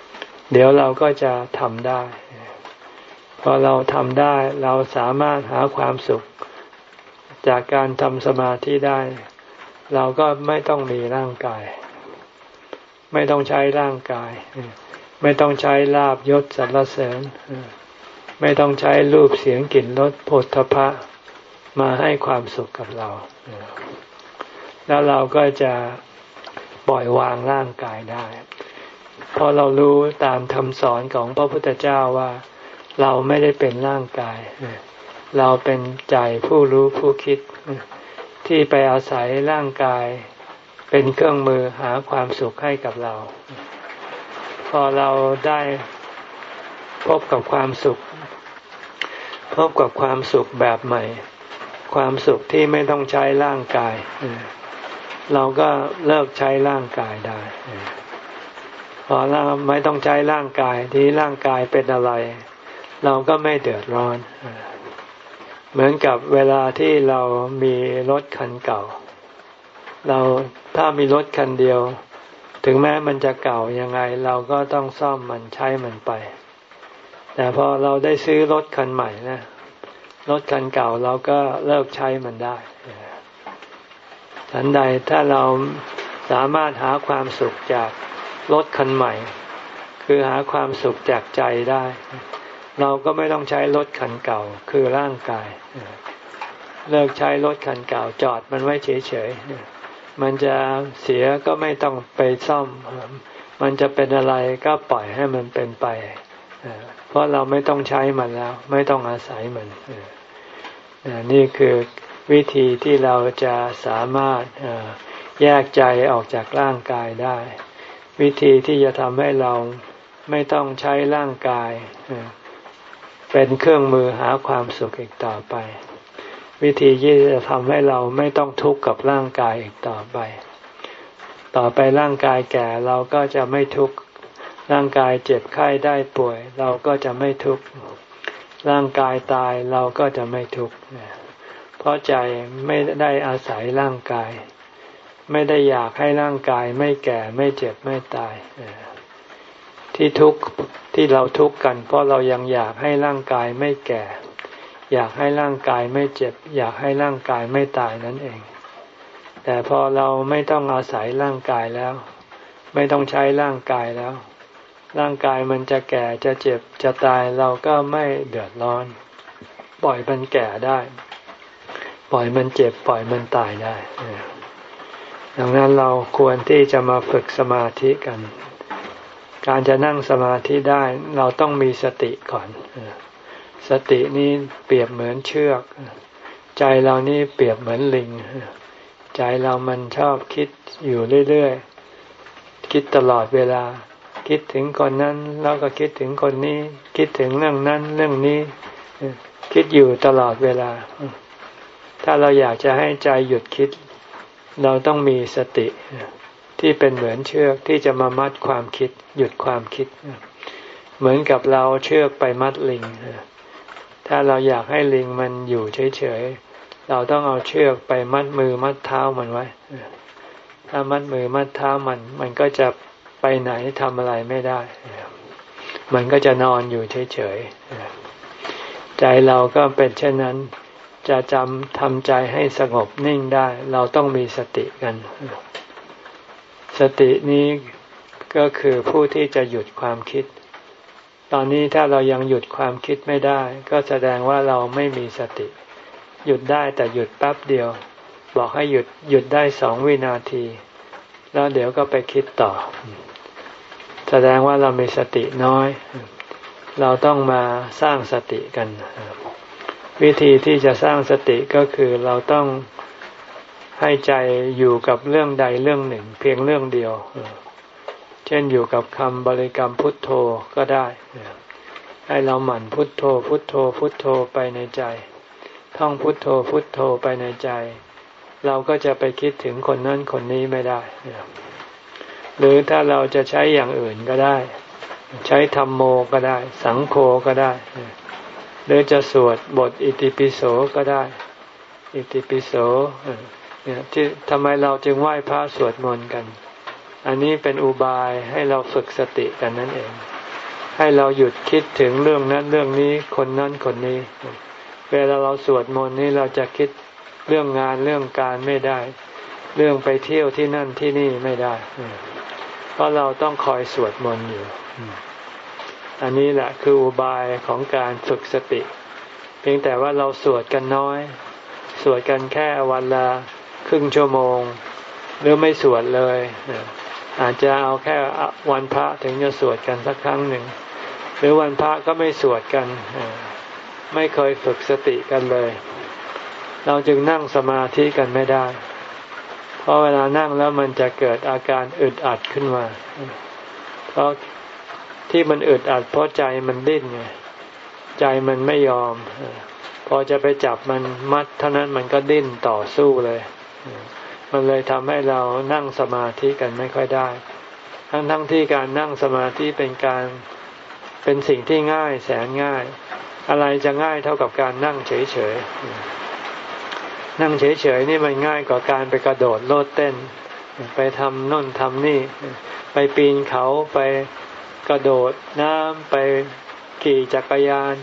ๆ เดี๋ยวเราก็จะทำได้พอเราทำได้เราสามารถหาความสุข จากการทำสมาธิได้ เราก็ไม่ต้องมีร่างกาย ไม่ต้องใช้ร่างกาย ไม่ต้องใช้ลาบยศสรรเสริญ ไม่ต้องใช้รูปเสียงกลิ่นรสโผฏฐพะ มาให้ความสุขกับเรา แล้วเราก็จะปล่อยวางร่างกายได้ เพราะเรารู้ตามคำสอนของพระพุทธเจ้าว่า เราไม่ได้เป็นร่างกาย เราเป็นใจผู้รู้ผู้คิด ที่ไปอาศัยร่างกาย เป็นเครื่องมือหาความสุขให้กับเรา พอเราได้พบกับความสุข พบกับความสุขแบบใหม่ ความสุขที่ไม่ต้องใช้ร่างกาย เราก็เลิกใช้ร่างกายได้พอเราไม่ต้องใช้ร่างกายที่ร่างกายเป็นอะไร เราก็ไม่เดือดร้อน เหมือนกับเวลาที่เรามีรถคันเก่า เราถ้ามีรถคันเดียว ถึงแม้มันจะเก่ายังไง เราก็ต้องซ่อมมันใช้มันไป แต่พอเราได้ซื้อรถคันใหม่นะ รถคันเก่าเราก็เลิกใช้มันได้ฉันใดถ้าเราสามารถหาความสุขจากรถคันใหม่ คือหาความสุขจากใจได้ เราก็ไม่ต้องใช้รถคันเก่าคือร่างกาย เลิกใช้รถคันเก่าจอดมันไว้เฉยมันจะเสียก็ไม่ต้องไปซ่อม มันจะเป็นอะไรก็ปล่อยให้มันเป็นไปเพราะเราไม่ต้องใช้มันแล้ว ไม่ต้องอาศัยมัน นี่คือวิธีที่เราจะสามารถแยกใจออกจากร่างกายได้ วิธีที่จะทำให้เราไม่ต้องใช้ร่างกาย เป็นเครื่องมือหาความสุขอีกต่อไป วิธีที่จะทำให้เราไม่ต้องทุกข์กับร่างกายอีกต่อไป ต่อไปร่างกายแก่เราก็จะไม่ทุกข์ร่างกายเจ็บไข้ได้ป่วย เราก็จะไม่ทุกข์ ร่างกายตายเราก็จะไม่ทุกข์เพราะใจไม่ได้อาศัยร่างกาย ไม่ได้อยากให้ร่างกายไม่แก่ไม่เจ็บไม่ตายที่ทุกข์ที่เราทุกข์กัน เพราะเรายังอยากให้ร่างกายไม่แก่ อยากให้ร่างกายไม่เจ็บ อยากให้ร่างกายไม่ตายนั่นเอง แต่พอเราไม่ต้องอาศัยร่างกายแล้ว ไม่ต้องใช้ร่างกายแล้ว ร่างกายมันจะแก่จะเจ็บจะตายเราก็ไม่เดือดร้อน ปล่อยมันแก่ได้ ปล่อยมันเจ็บปล่อยมันตายได้ ดังนั้นเราควรที่จะมาฝึกสมาธิกัน การจะนั่งสมาธิได้ เราต้องมีสติก่อน สตินี้เปรียบเหมือนเชือก ใจเรานี่เปรียบเหมือนลิง ใจเรามันชอบคิดอยู่เรื่อยๆ คิดตลอดเวลา คิดถึงคนนั้นแล้วก็คิดถึงคนนี้ คิดถึงเรื่องนั้น เรื่องนี้ คิดอยู่ตลอดเวลา ถ้าเราอยากจะให้ใจหยุดคิด เราต้องมีสติที่เป็นเหมือนเชือกที่จะมามัดความคิด หยุดความคิด เหมือนกับเราเชือกไปมัดลิง ถ้าเราอยากให้ลิงมันอยู่เฉยๆ เราต้องเอาเชือกไปมัดมือมัดเท้ามันไว้ถ้ามัดมือมัดเท้ามัน มันก็จะ ไปไหนทำอะไรไม่ได้ มันก็จะนอนอยู่เฉยๆ ใจเราก็เป็นเช่นนั้น จะจำทำใจให้สงบนิ่งได้ เราต้องมีสติกัน สตินี้ก็คือผู้ที่จะหยุดความคิด ตอนนี้ถ้าเรายังหยุดความคิดไม่ได้ ก็แสดงว่าเราไม่มีสติ หยุดได้แต่หยุดแป๊บเดียว บอกให้หยุดหยุดได้สองวินาที แล้วเดี๋ยวก็ไปคิดต่อ แสดงว่าเรามีสติน้อย เราต้องมาสร้างสติกัน วิธีที่จะสร้างสติก็คือเราต้องให้ใจอยู่กับเรื่องใดเรื่องหนึ่ง เพียงเรื่องเดียว เช่นอยู่กับคำบริกรรมพุทโธก็ได้ให้เราหมั่นพุทโธ พุทโธ พุทโธไปในใจ ท่องพุทโธ พุทโธไปในใจ เราก็จะไปคิดถึงคนนั้นคนนี้ไม่ได้ หรือถ้าเราจะใช้อย่างอื่นก็ได้ ใช้ธรรมโมก็ได้ สังโฆก็ได้ หรือจะสวดบทอิติปิโสก็ได้ อิติปิโสเนี่ยที่ทำไมเราจึงไหว้พระสวดมนต์กัน อันนี้เป็นอุบายให้เราฝึกสติกันนั่นเอง ให้เราหยุดคิดถึงเรื่องนั้นเรื่องนี้คนนั้นคนนี้ เวลาเราสวดมนต์นี้เราจะคิดเรื่องงานเรื่องการไม่ได้ เรื่องไปเที่ยวที่นั่นที่นี่ไม่ได้ เพราะเราต้องคอยสวดมนต์อยู่ อันนี้แหละคืออุบายของการฝึกสติ เพียงแต่ว่าเราสวดกันน้อย สวดกันแค่วันละครึ่งชั่วโมง หรือไม่สวดเลย อาจจะเอาแค่วันพระถึงจะสวดกันสักครั้งหนึ่ง หรือวันพระก็ไม่สวดกัน ไม่เคยฝึกสติกันเลย เราจึงนั่งสมาธิกันไม่ได้ เพราะเวลานั่งแล้วมันจะเกิดอาการอึดอัดขึ้นมา เพราะที่มันอึดอัดเพราะใจมันดิ้นไงใจมันไม่ยอม พอจะไปจับมันมัดเท่านั้นมันก็ดิ้นต่อสู้เลย มันเลยทำให้เรานั่งสมาธิกันไม่ค่อยได้ ทั้งทั้งที่การนั่งสมาธิเป็นการเป็นสิ่งที่ง่ายแสนง่าย อะไรจะง่ายเท่ากับการนั่งเฉยๆ นั่งเฉยๆนี่มันง่ายกว่าการไปกระโดดโลดเต้น ไปทำน่นทำนี่ ไปปีนเขาไปกระโดดน้ำไปขี่จักรยาน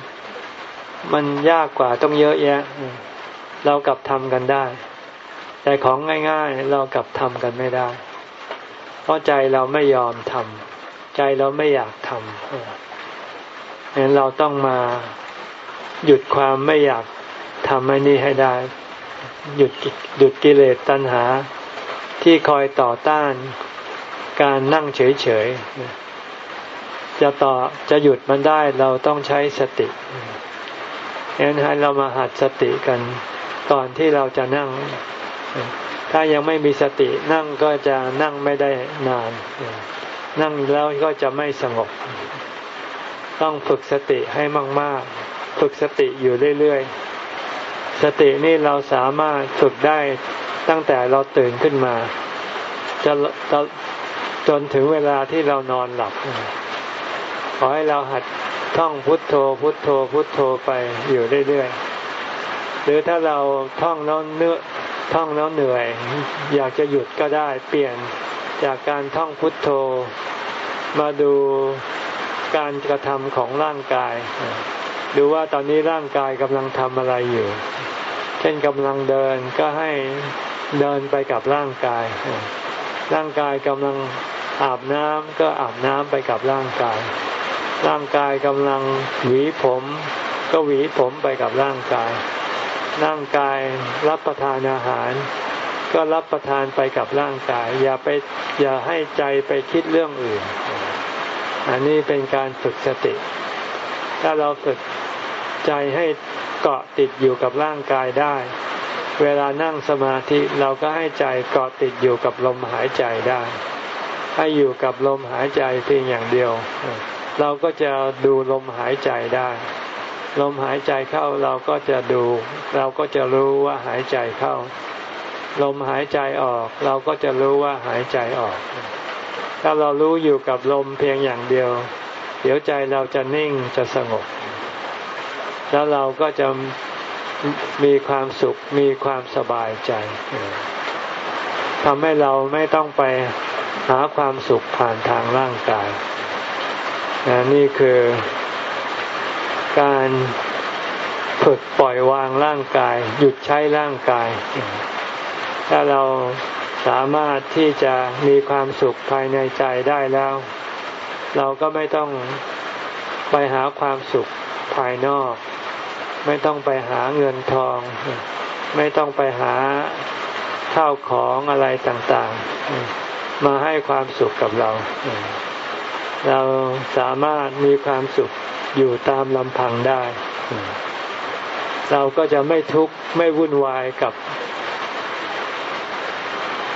มันยากกว่าต้องเยอะแยะ เรากลับทำกันได้ แต่ของง่ายๆ เรากลับทำกันไม่ได้ เพราะใจเราไม่ยอมทำใจเราไม่อยากทำงั้นเราต้องมาหยุดความไม่อยากทำอันนี้ให้ได้ หยุดหยุดกิเลสตัณหา ที่คอยต่อต้าน การนั่งเฉยๆจะต่อจะหยุดมันได้เราต้องใช้สติงั้นให้เรามาหัดสติกันก่อนที่เราจะนั่ง ถ้ายังไม่มีสตินั่งก็จะนั่งไม่ได้นาน นั่งแล้วก็จะไม่สงบ ต้องฝึกสติให้มาก ๆ ฝึกสติอยู่เรื่อย ๆ สตินี่เราสามารถฝึกได้ตั้งแต่เราตื่นขึ้นมาจะจนถึงเวลาที่เรานอนหลับ ขอให้เราหัดท่องพุทโธ พุทโธ พุทโธไปอยู่เรื่อยๆ หรือถ้าเราท่องแล้วเนื้อท่องแล้วเหนื่อย อยากจะหยุดก็ได้เปลี่ยนจากการท่องพุทโธ มาดูการกระทำของร่างกาย ดูว่าตอนนี้ร่างกายกำลังทำอะไรอยู่ เช่นกำลังเดินก็ให้เดินไปกับร่างกาย ร่างกายกำลังอาบน้ำก็อาบน้ำไปกับร่างกาย ร่างกายกำลังหวีผม ก็หวีผมไปกับร่างกาย ร่างกายรับประทานอาหาร ก็รับประทานไปกับร่างกาย อย่าไปอย่าให้ใจไปคิดเรื่องอื่น อันนี้เป็นการฝึกสติ ถ้าเราฝึก ใจให้เกาะติดอยู่กับร่างกายได้ เวลานั่งสมาธิเราก็ให้ใจเกาะติดอยู่กับลมหายใจได้ ให้อยู่กับลมหายใจเพียงอย่างเดียว เราก็จะดูลมหายใจได้ ลมหายใจเข้าเราก็จะดู เราก็จะรู้ว่าหายใจเข้า ลมหายใจออก เราก็จะรู้ว่าหายใจออก ถ้าเรารู้อยู่กับลมเพียงอย่างเดียว เดี๋ยวใจเราจะนิ่งจะสงบ แล้วเราก็จะมีความสุขมีความสบายใจทำให้เราไม่ต้องไปหาความสุขผ่านทางร่างกายนี่คือการฝึกปล่อยวางร่างกาย หยุดใช้ร่างกาย ถ้าเราสามารถที่จะมีความสุขภายในใจได้แล้ว เราก็ไม่ต้องไปหาความสุข ภายนอก ไม่ต้องไปหาเงินทอง ไม่ต้องไปหาข้าวของอะไรต่างๆ มาให้ความสุขกับเรา เราสามารถมีความสุขอยู่ตามลำพังได้ เราก็จะไม่ทุกข์ไม่วุ่นวายกับ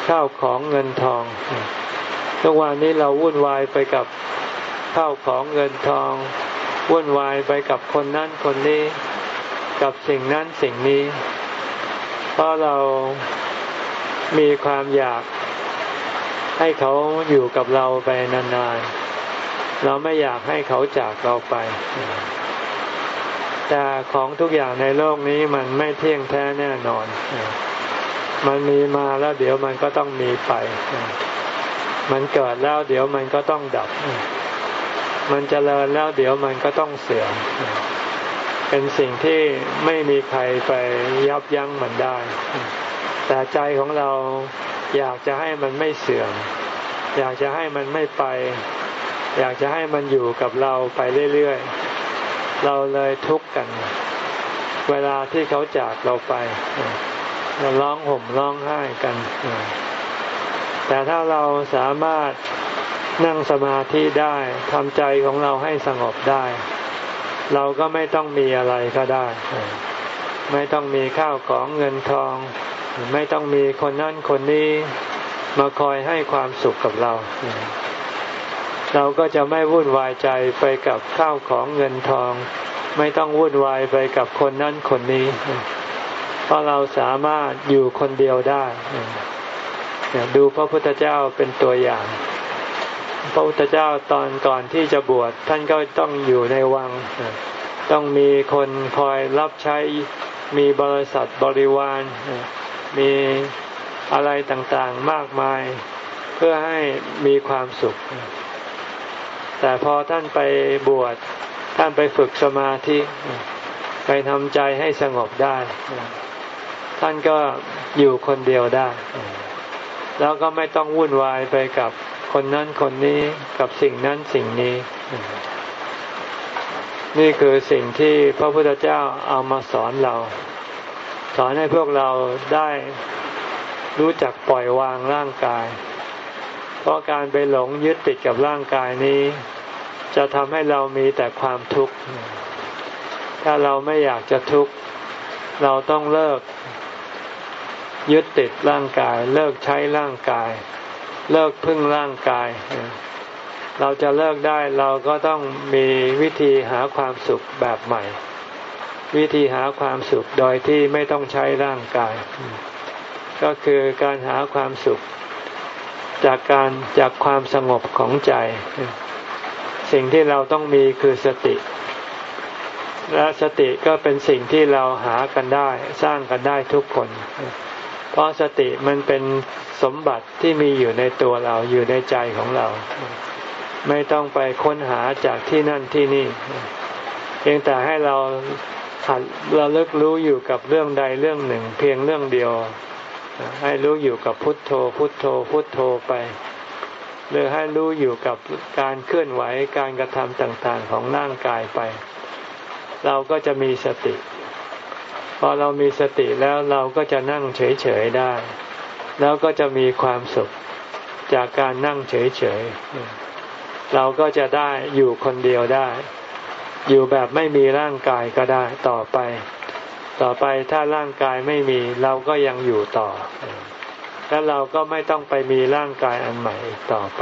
ข้าวของเงินทองทุกวันนี้เราวุ่นวายไปกับข้าวของเงินทอง วุ่นวายไปกับคนนั้นคนนี้ กับสิ่งนั้นสิ่งนี้ เพราะเรามีความอยากให้เขาอยู่กับเราไปนานๆ เราไม่อยากให้เขาจากเราไป แต่ของทุกอย่างในโลกนี้มันไม่เที่ยงแท้แน่นอน มันมีมาแล้วเดี๋ยวมันก็ต้องมีไป มันเกิดแล้วเดี๋ยวมันก็ต้องดับ มันเจริญแล้วเดี๋ยวมันก็ต้องเสื่อม เป็นสิ่งที่ไม่มีใครไปยับยั้งมันได้ แต่ใจของเราอยากจะให้มันไม่เสื่อม อยากจะให้มันไม่ไป อยากจะให้มันอยู่กับเราไปเรื่อยๆ เราเลยทุกข์กัน เวลาที่เขาจากเราไป เราร้องห่มร้องไห้กัน แต่ถ้าเราสามารถ นั่งสมาธิได้ทำใจของเราให้สงบได้ เราก็ไม่ต้องมีอะไรก็ได้ ไม่ต้องมีข้าวของเงินทอง ไม่ต้องมีคนนั่นคนนี้มาคอยให้ความสุขกับเรา เราก็จะไม่วุ่นวายใจไปกับข้าวของเงินทอง ไม่ต้องวุ่นวายไปกับคนนั้นคนนี้ เพราะเราสามารถอยู่คนเดียวได้ ดูพระพุทธเจ้าเป็นตัวอย่าง พระพุทธเจ้าตอนก่อนที่จะบวชท่านก็ต้องอยู่ในวัง ต้องมีคนคอยรับใช้ มีบริษัทบริวาร มีอะไรต่างๆมากมาย เพื่อให้มีความสุข แต่พอท่านไปบวชท่านไปฝึกสมาธิไปทำใจให้สงบได้ ท่านก็อยู่คนเดียวได้ แล้วก็ไม่ต้องวุ่นวายไปกับ คนนั้นคนนี้กับสิ่งนั้นสิ่งนี้ นี่คือสิ่งที่พระพุทธเจ้าเอามาสอนเรา สอนให้พวกเราได้รู้จักปล่อยวางร่างกาย เพราะการไปหลงยึดติดกับร่างกายนี้ จะทำให้เรามีแต่ความทุกข์ ถ้าเราไม่อยากจะทุกข์ เราต้องเลิก ยึดติดร่างกาย เลิกใช้ร่างกาย เลิกพึ่งร่างกาย เราจะเลิกได้เราก็ต้องมีวิธีหาความสุขแบบใหม่ วิธีหาความสุขโดยที่ไม่ต้องใช้ร่างกาย ก็คือการหาความสุข จากการจากความสงบของใจ สิ่งที่เราต้องมีคือสติ และสติก็เป็นสิ่งที่เราหากันได้ สร้างกันได้ทุกคน ราะสติมันเป็นสมบัติที่มีอยู่ในตัวเราอยู่ในใจของเรา ไม่ต้องไปค้นหาจากที่นั่นที่นี่ เพียงแต่ให้เราหัดเราเลิกรู้อยู่กับเรื่องใดเรื่องหนึ่ง เพียงเรื่องเดียว ให้รู้อยู่กับพุทโธ พุทโธ พุทโธไปหรือให้รู้อยู่กับการเคลื่อนไหวการกระทำต่างๆของร่างกายไป เราก็จะมีสติ พอเรามีสติแล้วเราก็จะนั่งเฉยๆได้ แล้วก็จะมีความสุขจากการนั่งเฉยๆ เราก็จะได้อยู่คนเดียวได้ อยู่แบบไม่มีร่างกายก็ได้ต่อไป ต่อไปถ้าร่างกายไม่มีเราก็ยังอยู่ต่อ แล้วเราก็ไม่ต้องไปมีร่างกายอันใหม่อีกต่อไป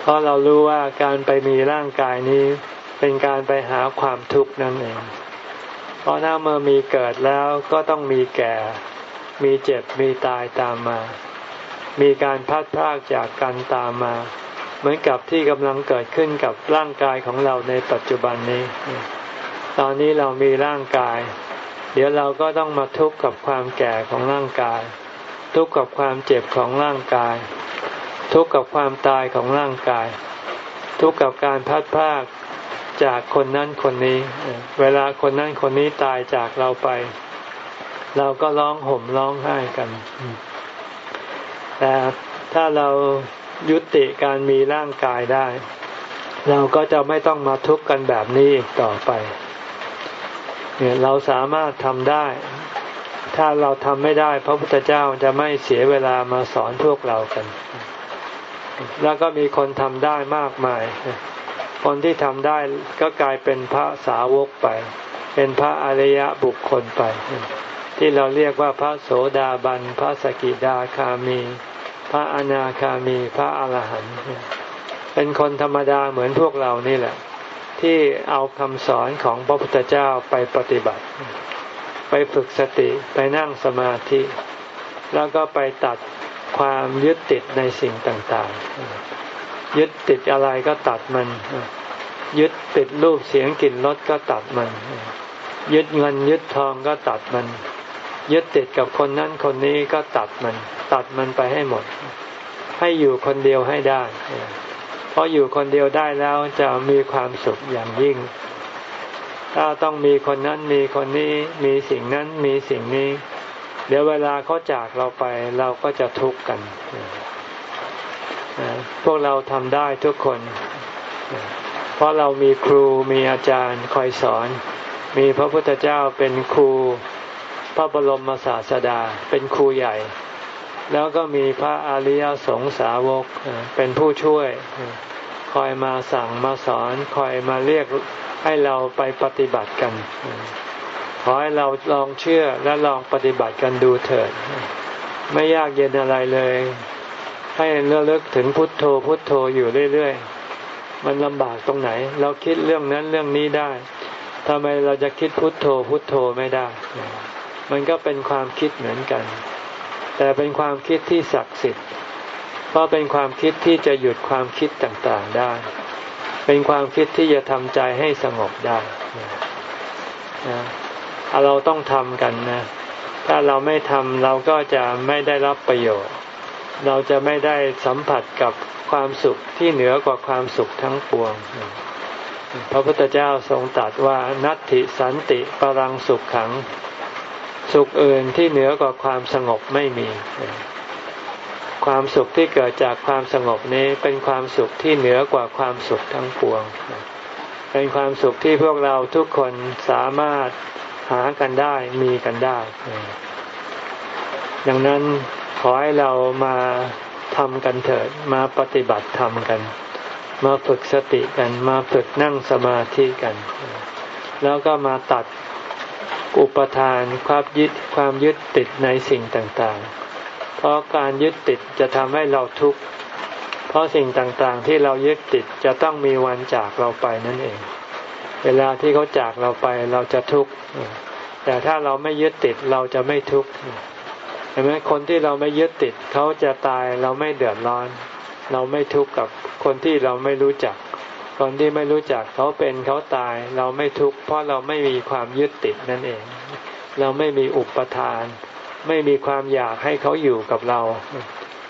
เพราะเรารู้ว่าการไปมีร่างกายนี้ เป็นการไปหาความทุกข์นั่นเอง เพราะถ้าเมื่อมีเกิดแล้วก็ต้องมีแก่ มีเจ็บ มีตายตามมา มีการพัดพากจากกันตามมา เหมือนกับที่กำลังเกิดขึ้นกับร่างกายของเราในปัจจุบันนี้ ตอนนี้เรามีร่างกาย เดี๋ยวเราก็ต้องมาทุกข์กับความแก่ของร่างกาย ทุกข์กับความเจ็บของร่างกาย ทุกข์กับความตายของร่างกาย ทุกข์กับการพัดพาก จากคนนั้นคนนี้ เวลาคนนั้นคนนี้ตายจากเราไป เราก็ร้องห่มร้องไห้กัน แต่ถ้าเรายุติการมีร่างกายได้ เราก็จะไม่ต้องมาทุกข์กันแบบนี้อีกต่อไปเนี่ยเราสามารถทำได้ ถ้าเราทำไม่ได้ พระพุทธเจ้าจะไม่เสียเวลามาสอนพวกเรากัน แล้วก็มีคนทำได้มากมาย คนที่ทำได้ก็กลายเป็นพระสาวกไป เป็นพระอริยบุคคลไป ที่เราเรียกว่าพระโสดาบัน พระสกิดาคามี พระอนาคามี พระอรหันต์เป็นคนธรรมดาเหมือนพวกเรานี่แหละ ที่เอาคำสอนของพระพุทธเจ้าไปปฏิบัติ ไปฝึกสติไปนั่งสมาธิ แล้วก็ไปตัดความยึดติดในสิ่งต่างๆ ยึดติดอะไรก็ตัดมัน ยึดติดรูปเสียงกลิ่นรสก็ตัดมัน ยึดเงินยึดทองก็ตัดมัน ยึดติดกับคนนั้นคนนี้ก็ตัดมัน ตัดมันไปให้หมด ให้อยู่คนเดียวให้ได้ เพราะอยู่คนเดียวได้แล้วจะมีความสุขอย่างยิ่ง ถ้าต้องมีคนนั้นมีคนนี้มีสิ่งนั้นมีสิ่งนี้ เดี๋ยวเวลาเขาจากเราไปเราก็จะทุกข์กัน พวกเราทำได้ทุกคน เพราะเรามีครูมีอาจารย์คอยสอน มีพระพุทธเจ้าเป็นครูพระบรมศาสดาเป็นครูใหญ่ แล้วก็มีพระอริยสงสาวกเป็นผู้ช่วย คอยมาสั่งมาสอน คอยมาเรียกให้เราไปปฏิบัติกัน ขอให้เราลองเชื่อและลองปฏิบัติกันดูเถิด ไม่ยากเย็นอะไรเลย ให้เลือกถึงพุทโธพุทโธอยู่เรื่อยๆ มันลำบากตรงไหน เราคิดเรื่องนั้นเรื่องนี้ได้ทำไมเราจะคิดพุทโธพุทโธไม่ได้ มันก็เป็นความคิดเหมือนกัน แต่เป็นความคิดที่ศักดิ์สิทธิ์ เพราะเป็นความคิดที่จะหยุดความคิดต่างๆได้ เป็นความคิดที่จะทำใจให้สงบได้นะเราต้องทำกันนะ ถ้าเราไม่ทำเราก็จะไม่ได้รับประโยชน์ เราจะไม่ได้สัมผัสกับความสุขที่เหนือกว่าความสุขทั้งปวง พระพุทธเจ้าทรงตรัสว่านัตติสันติปรังสุขขัง สุขอื่นที่เหนือกว่าความสงบไม่มี ความสุขที่เกิดจากความสงบนี้เป็นความสุขที่เหนือกว่าความสุขทั้งปวง เป็นความสุขที่พวกเราทุกคนสามารถหากันได้มีกันได้ ดังนั้น ขอให้เรามาทำกันเถิดมาปฏิบัติธรรมกัน มาฝึกสติกันมาฝึกนั่งสมาธิกัน แล้วก็มาตัดอุปทานความยึดความยึดติดในสิ่งต่างๆ เพราะการยึดติดจะทำให้เราทุกข์ เพราะสิ่งต่างๆ ที่เรายึดติดจะต้องมีวันจากเราไปนั่นเอง เวลาที่เขาจากเราไปเราจะทุกข์ แต่ถ้าเราไม่ยึดติดเราจะไม่ทุกข์ เห็นไหมคนที่เราไม่ยึดติดเขาจะตายเราไม่เดือดร้อน เราไม่ทุกข์กับคนที่เราไม่รู้จัก คนที่ไม่รู้จักเขาเป็นเขาตายเราไม่ทุกข์เพราะเราไม่มีความยึดติดนั่นเอง เราไม่มีอุปทาน ไม่มีความอยากให้เขาอยู่กับเรา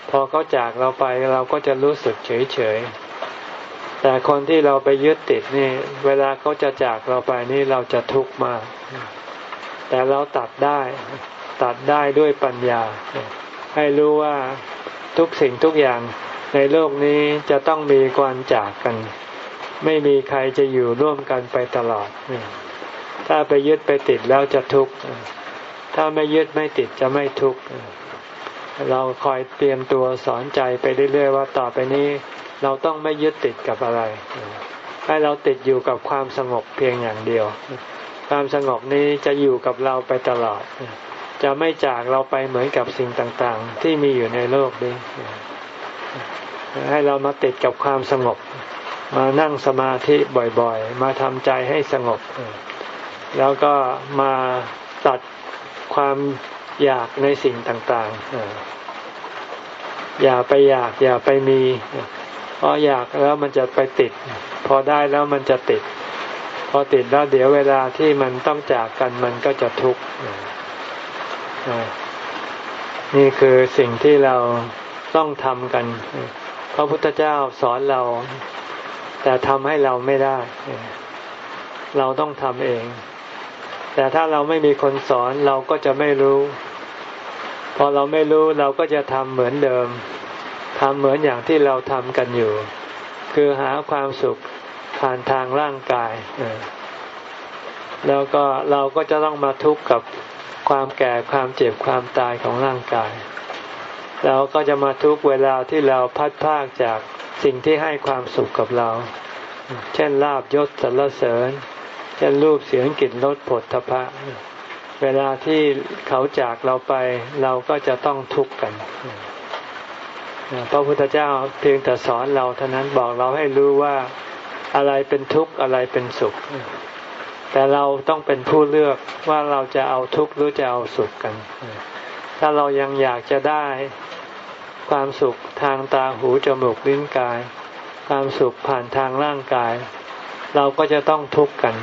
พอเขาจากเราไปเราก็จะรู้สึกเฉยเฉยแต่คนที่เราไปยึดติดนี่ เวลาเขาจะจากเราไปนี่เราจะทุกข์มาก แต่เราตัดได้ ตัดได้ด้วยปัญญา ให้รู้ว่าทุกสิ่งทุกอย่างในโลกนี้จะต้องมีการจากกัน ไม่มีใครจะอยู่ร่วมกันไปตลอด ถ้าไปยึดไปติดแล้วจะทุกข์ ถ้าไม่ยึดไม่ติดจะไม่ทุกข์ เราคอยเตรียมตัวสอนใจไปเรื่อยๆว่าต่อไปนี้เราต้องไม่ยึดติดกับอะไร ให้เราติดอยู่กับความสงบเพียงอย่างเดียว ความสงบนี้จะอยู่กับเราไปตลอด จะไม่จากเราไปเหมือนกับสิ่งต่างๆ ที่มีอยู่ในโลกนี้ ให้เรามาติดกับความสงบ มานั่งสมาธิบ่อยๆ มาทำใจให้สงบ แล้วก็มาตัดความอยากในสิ่งต่างๆ อย่าไปอยากอย่าไปมี เพราะอยากแล้วมันจะไปติด พอได้แล้วมันจะติด พอติดแล้วเดี๋ยวเวลาที่มันต้องจากกันมันก็จะทุกข์ นี่คือสิ่งที่เราต้องทำกัน พระพุทธเจ้าสอนเรา แต่ทำให้เราไม่ได้ เราต้องทำเอง แต่ถ้าเราไม่มีคนสอนเราก็จะไม่รู้ พอเราไม่รู้เราก็จะทำเหมือนเดิมทำเหมือนอย่างที่เราทำกันอยู่ คือหาความสุขผ่านทางร่างกาย แล้วก็เราก็จะต้องมาทุกข์กับ ความแก่ความเจ็บความตายของร่างกาย เราก็จะมาทุกเวลาที่เราพัดพากจากสิ่งที่ให้ความสุขกับเรา เช่นลาบยศสรรเสริญ เช่นรูปเสียงกลิ่นรสผลทพะ เวลาที่เขาจากเราไปเราก็จะต้องทุกข์กันพระพุทธเจ้าเพียงแต่สอนเราเท่านั้นบอกเราให้รู้ว่าอะไรเป็นทุกข์อะไรเป็นสุข แต่เราต้องเป็นผู้เลือกว่าเราจะเอาทุกข์หรือจะเอาสุขกัน ถ้าเรายังอยากจะได้ความสุขทางตาหูจมูกลิ้นกาย ความสุขผ่านทางร่างกาย เราก็จะต้องทุกข์กัน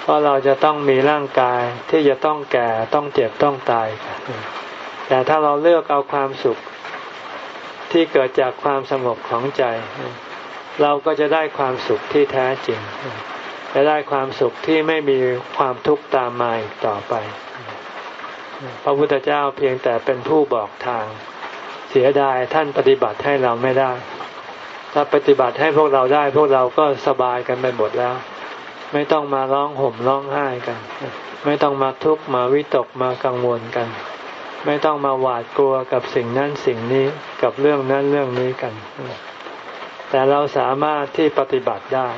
เพราะเราจะต้องมีร่างกายที่จะต้องแก่ต้องเจ็บต้องตาย แต่ถ้าเราเลือกเอาความสุขที่เกิดจากความสงบของใจ เราก็จะได้ความสุขที่แท้จริง จะได้ความสุขที่ไม่มีความทุกข์ตามมาอีกต่อไป พระพุทธเจ้าเพียงแต่เป็นผู้บอกทาง เสียดายท่านปฏิบัติให้เราไม่ได้ ถ้าปฏิบัติให้พวกเราได้พวกเราก็สบายกันไปหมดแล้ว ไม่ต้องมาร้องห่มร้องไห้กัน ไม่ต้องมาทุกข์มาวิตกมากังวลกัน ไม่ต้องมาหวาดกลัวกับสิ่งนั้นสิ่งนี้กับเรื่องนั้นเรื่องนี้กัน แต่เราสามารถที่ปฏิบัติได้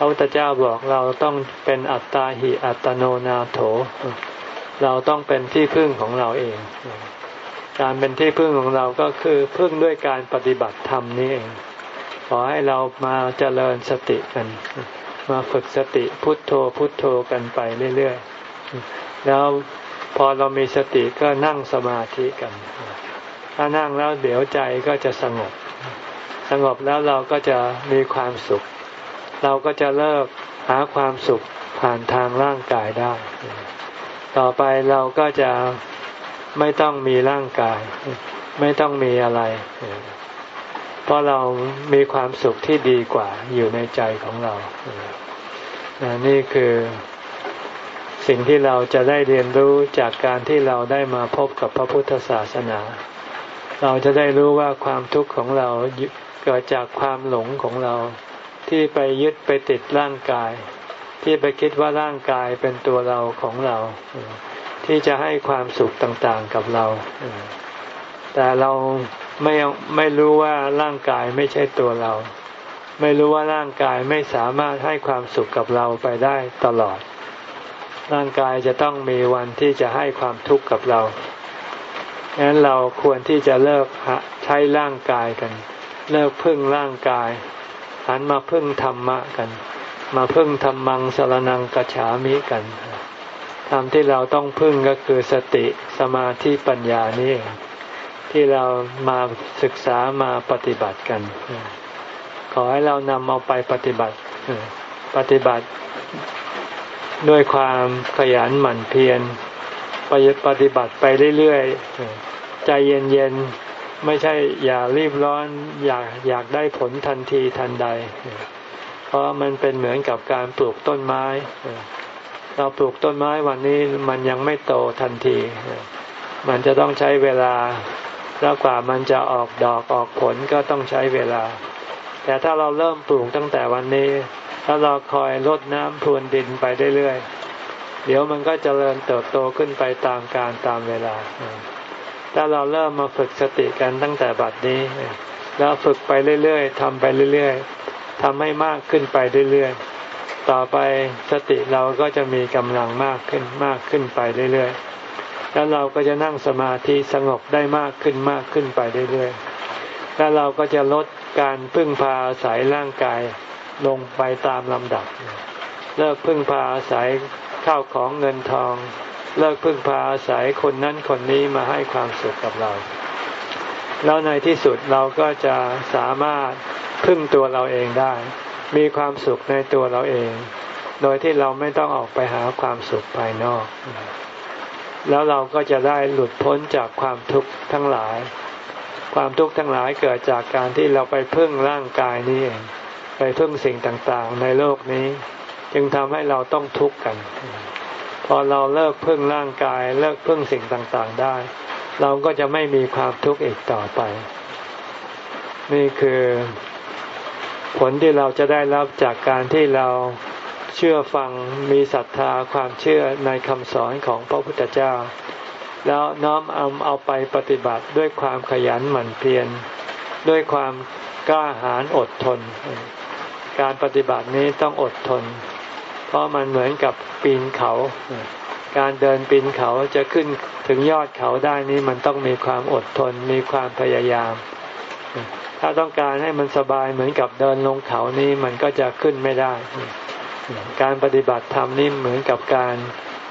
ระพุทธเจ้าบอกเราต้องเป็นอัตตาหิอัตโนนาโถ เราต้องเป็นที่พึ่งของเราเอง การเป็นที่พึ่งของเราก็คือพึ่งด้วยการปฏิบัติธรรมนี้เอง ขอให้เรามาเจริญสติกัน มาฝึกสติพุทโธพุทโธกันไปเรื่อยๆ แล้วพอเรามีสติก็นั่งสมาธิกัน ถ้านั่งแล้วเดี๋ยวใจก็จะสงบ สงบแล้วเราก็จะมีความสุข เราก็จะเลิกหาความสุขผ่านทางร่างกายได้ ต่อไปเราก็จะไม่ต้องมีร่างกาย ไม่ต้องมีอะไร เพราะเรามีความสุขที่ดีกว่าอยู่ในใจของเรา นี่คือสิ่งที่เราจะได้เรียนรู้จากการที่เราได้มาพบกับพระพุทธศาสนา เราจะได้รู้ว่าความทุกข์ของเราเกิดจากความหลงของเรา ที่ไปยึดไปติดร่างกาย ที่ไปคิดว่าร่างกายเป็นตัวเราของเรา ที่จะให้ความสุขต่างๆกับเรา แต่เราไม่ไม่รู้ว่าร่างกายไม่ใช่ตัวเรา ไม่รู้ว่าร่างกายไม่สามารถให้ความสุขกับเราไปได้ตลอด ร่างกายจะต้องมีวันที่จะให้ความทุกข์กับเราดังนั้นเราควรที่จะเลิกใช้ร่างกายกัน เลิกพึ่งร่างกาย หันมาพึ่งธรรมะกัน มาพึ่งธรรมังสรนังกัจฉามิกันธรรมที่เราต้องพึ่งก็คือสติสมาธิปัญญานี่ที่เรามาศึกษามาปฏิบัติกัน ขอให้เรานำเอาไปปฏิบัติปฏิบัติด้วยความขยันหมั่นเพียรปฏิบัติไปเรื่อยๆ ใจเย็นๆ ไม่ใช่อย่ารีบร้อนอยากอยากได้ผลทันทีทันใด เพราะมันเป็นเหมือนกับการปลูกต้นไม้ เราปลูกต้นไม้วันนี้มันยังไม่โตทันที มันจะต้องใช้เวลา แล้วกว่ามันจะออกดอกออกผลก็ต้องใช้เวลา แต่ถ้าเราเริ่มปลูกตั้งแต่วันนี้ถ้าเราคอยรดน้ำพรวนดินไปเรื่อยๆเดี๋ยวมันก็จเจริญเติบโตขึ้นไปตามการตามเวลา ถ้าเราเริ่มมาฝึกสติกันตั้งแต่บัดนี้ แล้วฝึกไปเรื่อยๆทำไปเรื่อยๆทำให้มากขึ้นไปเรื่อยๆ ต่อไปสติเราก็จะมีกำลังมากขึ้นมากขึ้นไปเรื่อยๆ แล้วเราก็จะนั่งสมาธิสงบได้มากขึ้นมากขึ้นไปเรื่อยๆ แล้วเราก็จะลดการพึ่งพาอาศัยร่างกายลงไปตามลำดับ เลิกพึ่งพาอาศัยข้าวของเงินทอง เลิกพึ่งพาอาศัยคนนั้นคนนี้มาให้ความสุขกับเรา แล้วในที่สุดเราก็จะสามารถพึ่งตัวเราเองได้ มีความสุขในตัวเราเอง โดยที่เราไม่ต้องออกไปหาความสุขภายนอก แล้วเราก็จะได้หลุดพ้นจากความทุกข์ทั้งหลาย ความทุกข์ทั้งหลายเกิดจากการที่เราไปพึ่งร่างกายนี้เองไปพึ่งสิ่งต่างๆ ในโลกนี้ จึงทำให้เราต้องทุกข์กัน อเราเลิกพึ่งร่างกาย เลิกพึ่งสิ่งต่างๆได้ เราก็จะไม่มีความทุกข์อีกต่อไป นี่คือผลที่เราจะได้รับจากการที่เราเชื่อฟังมีศรัทธาความเชื่อในคำสอนของพระพุทธเจ้า แล้วน้อมเอาเอาไปปฏิบัติด้วยความขยันหมั่นเพียรด้วยความกล้าหาญอดทน การปฏิบัตินี้ต้องอดทน เพราะมันเหมือนกับปีนเขา การเดินปีนเขาจะขึ้นถึงยอดเขาได้นี้มันต้องมีความอดทนมีความพยายาม ถ้าต้องการให้มันสบายเหมือนกับเดินลงเขานี้มันก็จะขึ้นไม่ได้ การปฏิบัติธรรมนี่เหมือนกับการ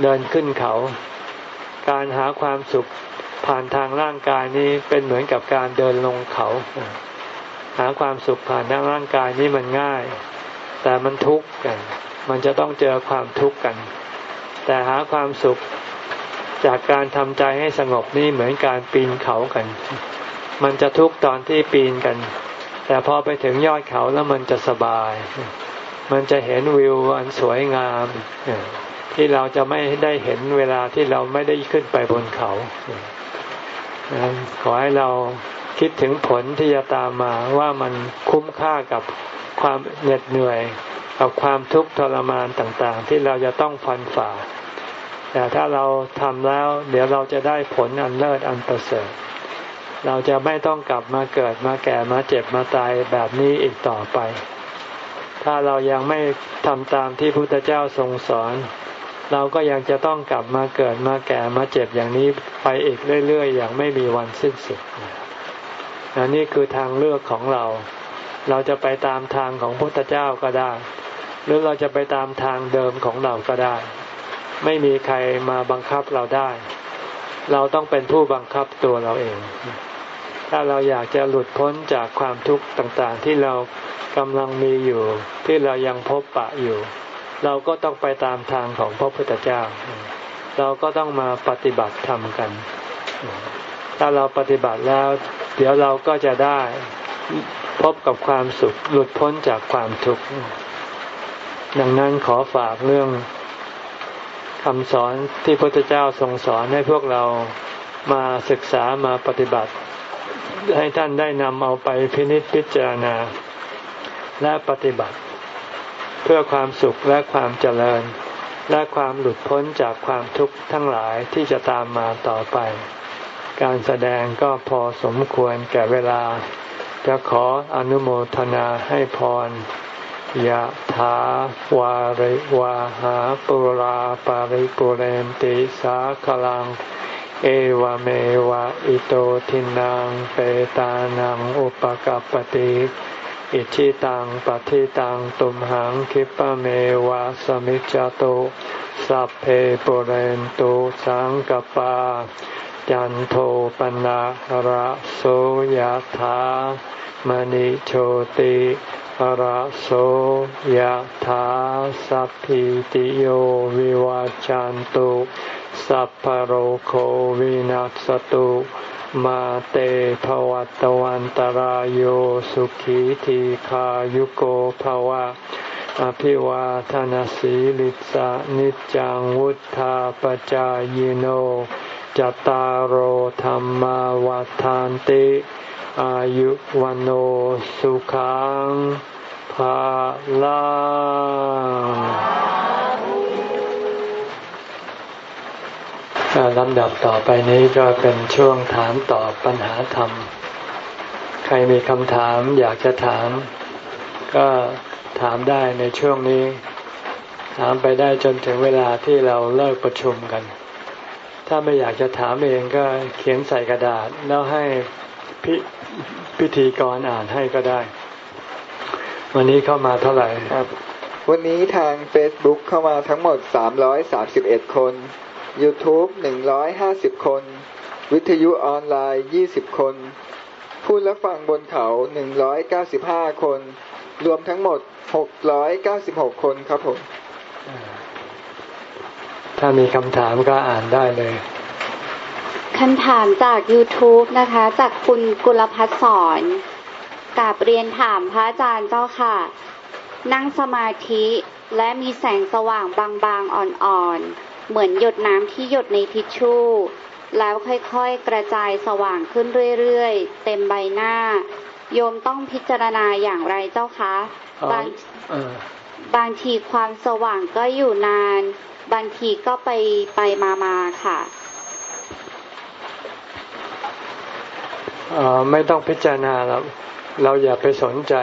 เดินขึ้นเขา การหาความสุขผ่านทางร่างกายนี้เป็นเหมือนกับการเดินลงเขา หาความสุขผ่านทางร่างกายนี้มันง่าย แต่มันทุกข์กัน มันจะต้องเจอความทุกข์กัน แต่หาความสุขจากการทำใจให้สงบนี่เหมือนการปีนเขากัน มันจะทุกข์ตอนที่ปีนกัน แต่พอไปถึงยอดเขาแล้วมันจะสบาย มันจะเห็นวิวอันสวยงาม ที่เราจะไม่ได้เห็นเวลาที่เราไม่ได้ขึ้นไปบนเขาขอให้เราคิดถึงผลที่จะตามมาว่ามันคุ้มค่ากับความเหน็ดเหนื่อย กับความทุกข์ทรมานต่างๆ ที่เราจะต้องฟันฝ่า แต่ถ้าเราทำแล้ว เดี๋ยวเราจะได้ผลอันเลิศอันประเสริฐเราจะไม่ต้องกลับมาเกิดมาแก่มาเจ็บมาตายแบบนี้อีกต่อไป ถ้าเรายังไม่ทำตามที่พุทธเจ้าทรงสอน เราก็ยังจะต้องกลับมาเกิดมาแก่มาเจ็บอย่างนี้ไปอีกเรื่อยๆอย่างไม่มีวันสิ้นสุดอันนี้คือทางเลือกของเรา เราจะไปตามทางของพุทธเจ้าก็ได้ หรือเราจะไปตามทางเดิมของเราก็ได้ ไม่มีใครมาบังคับเราได้ เราต้องเป็นผู้บังคับตัวเราเอง ถ้าเราอยากจะหลุดพ้นจากความทุกข์ต่างๆ ที่เรากำลังมีอยู่ ที่เรายังพบปะอยู่ เราก็ต้องไปตามทางของพระพุทธเจ้า เราก็ต้องมาปฏิบัติธรรมกัน ถ้าเราปฏิบัติแล้ว เดี๋ยวเราก็จะได้พบกับความสุขหลุดพ้นจากความทุกข์ ดังนั้นขอฝากเรื่องคำสอนที่พระพุทธเจ้าทรงสอนให้พวกเรามาศึกษามาปฏิบัติ ให้ท่านได้นำเอาไปพินิจพิจารณา และปฏิบัติ เพื่อความสุขและความเจริญ และความหลุดพ้นจากความทุกข์ทั้งหลายที่จะตามมาต่อไป การแสดงก็พอสมควรแก่เวลา จะขออนุโมทนาให้พร ยะถาวาริวาหาปุราปาริปุเรนติสาคลัง เอวเมวะอิโตทินังเปตานังอุปกัปติอิชิตังปฏิตังตุมหังคิปะเมวะสมิจจโตสัพเพปุเรนตุสังกปาจันโทปนะระโสยธามณิโชติ ระโสยธาสัพพิติโยวิวาจันตุสัพพโรโควินัสตุมาเตภวัตวันตารโยสุขีทีขายุโกภวะ อภิวาทานสีลิสานิจังวุธาปจายโนจตารโหธรรมวาทานติ อายุวันโอสุขังภาลังลำดับต่อไปนี้ก็เป็นช่วงถามตอบปัญหาธรรม ใครมีคำถามอยากจะถาม ก็ถามได้ในช่วงนี้ ถามไปได้จนถึงเวลาที่เราเลิกประชุมกัน ถ้าไม่อยากจะถามเองก็เขียนใส่กระดาษแล้วให้ พพิธีกรอ่านให้ก็ได้ วันนี้เข้ามาเท่าไหร่ครับ วันนี้ทาง Facebook เข้ามาทั้งหมด 331 คน YouTube หนึ่งร้อยห้าสิบคน วิทยุออนไลน์ยี่สิบคน ผู้รับฟังบนเขาหนึ่งร้อยเก้าสิบห้าคน รวมทั้งหมดหกร้อยเก้าสิบหกคนครับผม ถ้ามีคำถามก็อ่านได้เลย คำถามจาก YouTube นะคะ จากคุณกุลพัฒสอนกาบเรียนถามพระอาจารย์เจ้าค่ะ นั่งสมาธิและมีแสงสว่างบางๆอ่อนๆ เหมือนหยดน้ำที่หยดในทิชชู่ แล้วค่อยๆกระจายสว่างขึ้นเรื่อยๆ เต็มใบหน้า โยมต้องพิจารณาอย่างไรเจ้าคะบางบางทีความสว่างก็อยู่นาน บางทีก็ไปไปมามาค่ะ ไม่ต้องพิจารณาเราเราอย่าไปสนใจ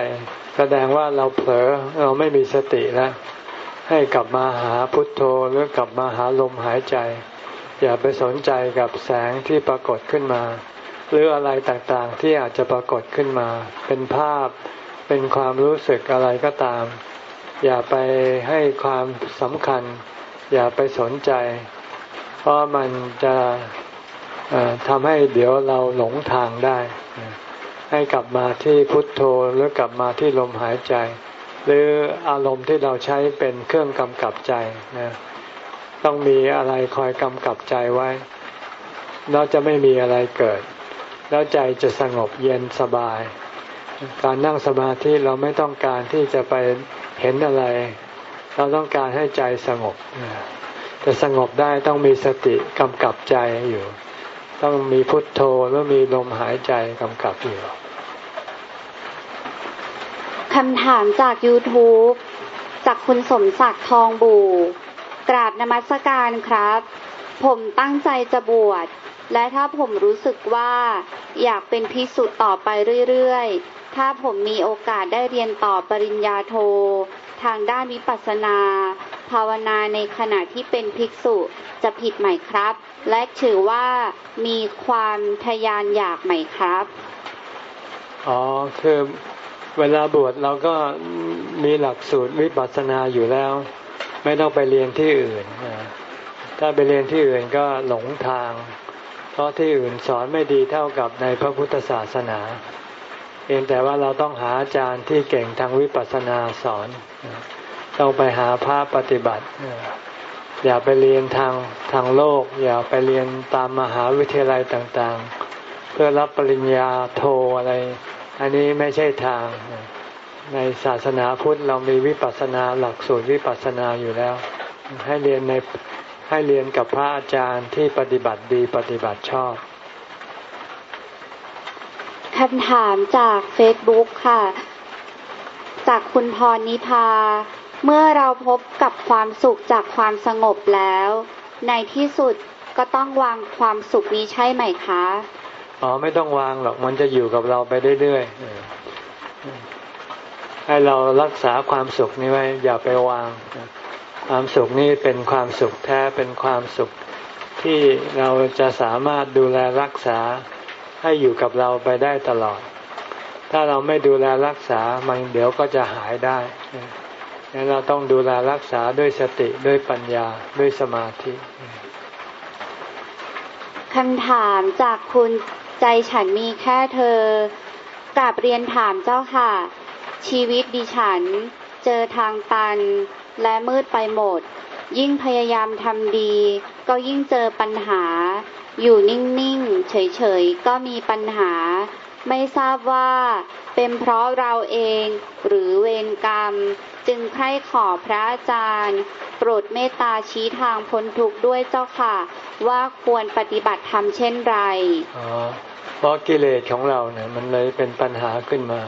แสดงว่าเราเผลอเราไม่มีสติแล้ว ให้กลับมาหาพุทโธหรือกลับมาหาลมหายใจ อย่าไปสนใจกับแสงที่ปรากฏขึ้นมา หรืออะไรต่างๆที่อาจจะปรากฏขึ้นมา เป็นภาพเป็นความรู้สึกอะไรก็ตาม อย่าไปให้ความสำคัญ อย่าไปสนใจ เพราะมันจะ ทำให้เดี๋ยวเราหลงทางได้ ให้กลับมาที่พุทโธหรือกลับมาที่ลมหายใจ หรืออารมณ์ที่เราใช้เป็นเครื่องกำกับใจนะต้องมีอะไรคอยกำกับใจไว้เราจะไม่มีอะไรเกิด แล้วใจจะสงบเย็นสบาย การนั่งสมาธิเราไม่ต้องการที่จะไปเห็นอะไร เราต้องการให้ใจสงบจะสงบได้ต้องมีสติกำกับใจอยู่ ต้องมีพุทโธแล้วมีลมหายใจกำกับอยู่คำถามจาก YouTube จากคุณสมศักดิ์ทองบู กราบนมัสการครับ ผมตั้งใจจะบวช และถ้าผมรู้สึกว่าอยากเป็นพิสุต่อไปเรื่อย ถ้าผมมีโอกาสได้เรียนต่อปริญญาโท ทางด้านวิปัสสนา ภาวนาในขณะที่เป็นภิกษุจะผิดไหมครับ และถือว่ามีความทยานอยากไหมครับ อ๋อคือเวลาบวชเราก็มีหลักสูตรวิปัสสนาอยู่แล้ว ไม่ต้องไปเรียนที่อื่น ถ้าไปเรียนที่อื่นก็หลงทาง เพราะที่อื่นสอนไม่ดีเท่ากับในพระพุทธศาสนา เองแต่ว่าเราต้องหาอาจารย์ที่เก่งทางวิปัสสนาสอน ต้องไปหาพระปฏิบัติ อย่าไปเรียนทางทางโลก อย่าไปเรียนตามมหาวิทยาลัยต่างๆ เพื่อรับปริญญาโทอะไร อันนี้ไม่ใช่ทาง ในศาสนาพุทธเรามีวิปัสสนาหลักสูตรวิปัสสนาอยู่แล้ว ให้เรียนในให้เรียนกับพระอาจารย์ที่ปฏิบัติดีปฏิบัติชอบ คำถามจากเฟซบุ๊กค่ะ จากคุณพรนิพา เมื่อเราพบกับความสุขจากความสงบแล้ว ในที่สุดก็ต้องวางความสุขนี้ใช่ไหมคะ อ๋อไม่ต้องวางหรอกมันจะอยู่กับเราไปเรื่อยๆให้เรารักษาความสุขนี้ไว้ อย่าไปวาง ความสุขนี้เป็นความสุขแท้เป็นความสุขที่เราจะสามารถดูแลรักษา ให้อยู่กับเราไปได้ตลอด ถ้าเราไม่ดูแลรักษา มันเดี๋ยวก็จะหายได้ดังนั้นเราต้องดูแลรักษาด้วยสติด้วยปัญญาด้วยสมาธิคำถามจากคุณใจฉันมีแค่เธอกราบเรียนถามเจ้าค่ะ ชีวิตดิฉันเจอทางตันและมืดไปหมด ยิ่งพยายามทำดี ก็ยิ่งเจอปัญหา อยู่นิ่งๆ เฉยๆ ก็มีปัญหา ไม่ทราบว่าเป็นเพราะเราเองหรือเวรกรรม จึงใคร่ขอพระอาจารย์ โปรดเมตตาชี้ทางพ้นทุกข์ด้วยเจ้าค่ะ ว่าควรปฏิบัติธรรมเช่นไรอ๋อเพราะกิเลสของเราเนี่ยมันเลยเป็นปัญหาขึ้นมา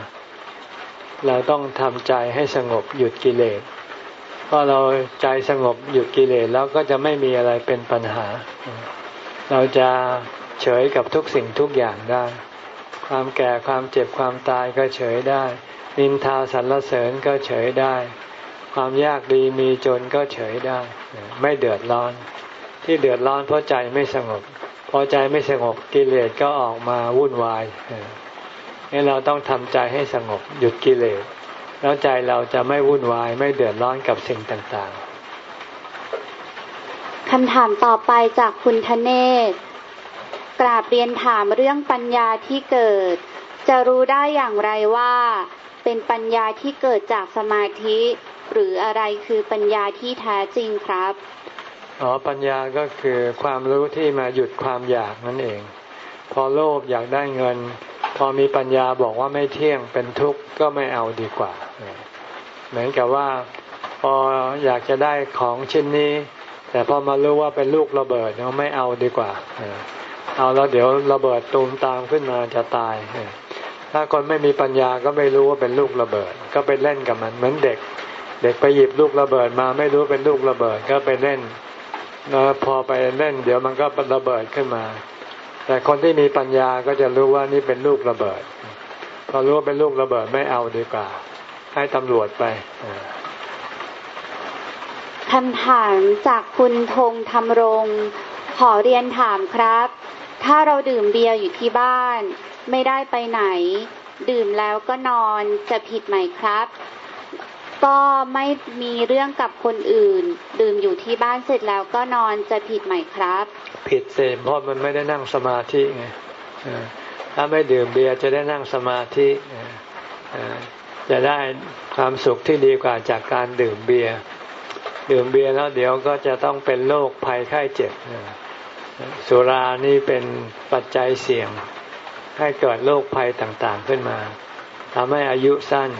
เราต้องทำใจให้สงบหยุดกิเลสพอเราใจสงบหยุดกิเลสแล้วก็จะไม่มีอะไรเป็นปัญหา เราจะเฉยกับทุกสิ่งทุกอย่างได้ ความแก่ความเจ็บความตายก็เฉยได้ นินทาสรรเสริญก็เฉยได้ ความยากดีมีจนก็เฉยได้ ไม่เดือดร้อน ที่เดือดร้อนเพราะใจไม่สงบ พอใจไม่สงบกิเลสก็ออกมาวุ่นวายนี่เราต้องทำใจให้สงบหยุดกิเลส แล้วใจเราจะไม่วุ่นวายไม่เดือดร้อนกับสิ่งต่างๆ คำถามต่อไปจากคุณทเนศ กราบเรียนถามเรื่องปัญญาที่เกิด จะรู้ได้อย่างไรว่า เป็นปัญญาที่เกิดจากสมาธิ หรืออะไรคือปัญญาที่แท้จริงครับอ๋อปัญญาก็คือความรู้ที่มาหยุดความอยากนั่นเอง พอโลภอยากได้เงิน พอมีปัญญาบอกว่าไม่เที่ยงเป็นทุกข์ก็ไม่เอาดีกว่า เหมือนกับว่าพออยากจะได้ของชิ้นนี้ แต่พอมารู้ว่าเป็นลูกระเบิดเราไม่เอาดีกว่า เอาแล้วเดี๋ยวระเบิดตูมตามขึ้นมาจะตาย ถ้าคนไม่มีปัญญาก็ไม่รู้ว่าเป็นลูกระเบิด ก็ไปเล่นกับมันเหมือนเด็ก เด็กไปหยิบลูกระเบิดมาไม่รู้เป็นลูกระเบิดก็ไปเล่นแล้วพอไปเล่น เดี๋ยวมันก็ระเบิดขึ้นมา แต่คนที่มีปัญญาก็จะรู้ว่านี่เป็นลูกระเบิด พอรู้ว่าเป็นลูกระเบิดไม่เอาดีกว่า ให้ตำรวจไป คำถามจากคุณธงธรรมรงขอเรียนถามครับ ถ้าเราดื่มเบียร์อยู่ที่บ้าน ไม่ได้ไปไหน ดื่มแล้วก็นอนจะผิดไหมครับ ก็ไม่มีเรื่องกับคนอื่น ดื่มอยู่ที่บ้านเสร็จแล้วก็นอนจะผิดไหมครับ ผิดเสพเพราะมันไม่ได้นั่งสมาธิไงถ้าไม่ดื่มเบียร์จะได้นั่งสมาธิจะได้ความสุขที่ดีกว่าจากการดื่มเบียร์ ดื่มเบียร์แล้วเดี๋ยวก็จะต้องเป็นโรคภัยไข้เจ็บสุรานี่เป็นปัจจัยเสี่ยง ให้เกิดโรคภัยต่างๆขึ้นมาทำให้อายุสั้น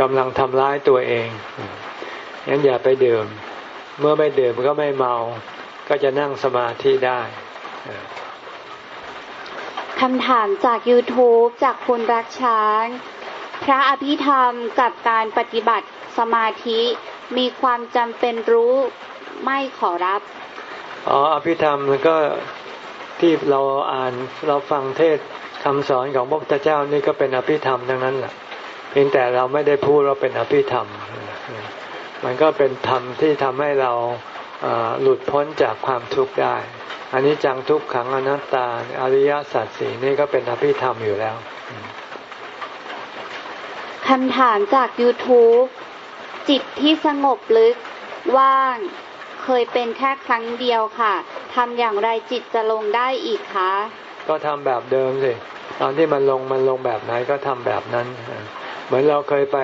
กำลังทำร้ายตัวเองงั้นอย่าไปดื่ม เมื่อไม่ดื่มก็ไม่เมา ก็จะนั่งสมาธิได้คำถามจาก YouTube จากคุณรักช้าง พระอภิธรรมกับการปฏิบัติสมาธิ มีความจำเป็นรู้ไม่ขอรับ อ๋ออภิธรรมก็ที่เราอ่านเราฟังเทศคำสอนของพระพุทธเจ้านี่ก็เป็นอภิธรรมทั้งนั้นแหละเพียงแต่เราไม่ได้พูดว่าเป็นอภิธรรม มันก็เป็นธรรมที่ทำให้เราหลุดพ้นจากความทุกข์ได้ อันนี้จังทุกขังอนัตตา อริยสัจสี่นี่ก็เป็นอภิธรรมอยู่แล้วคำถามจาก YouTube จิตที่สงบลึก ว่าง เคยเป็นแค่ครั้งเดียวค่ะทำอย่างไรจิตจะลงได้อีกคะ ก็ทำแบบเดิมสิ ตอนที่มันลงมันลงแบบไหนก็ทำแบบนั้น เหมือนเราเคยไป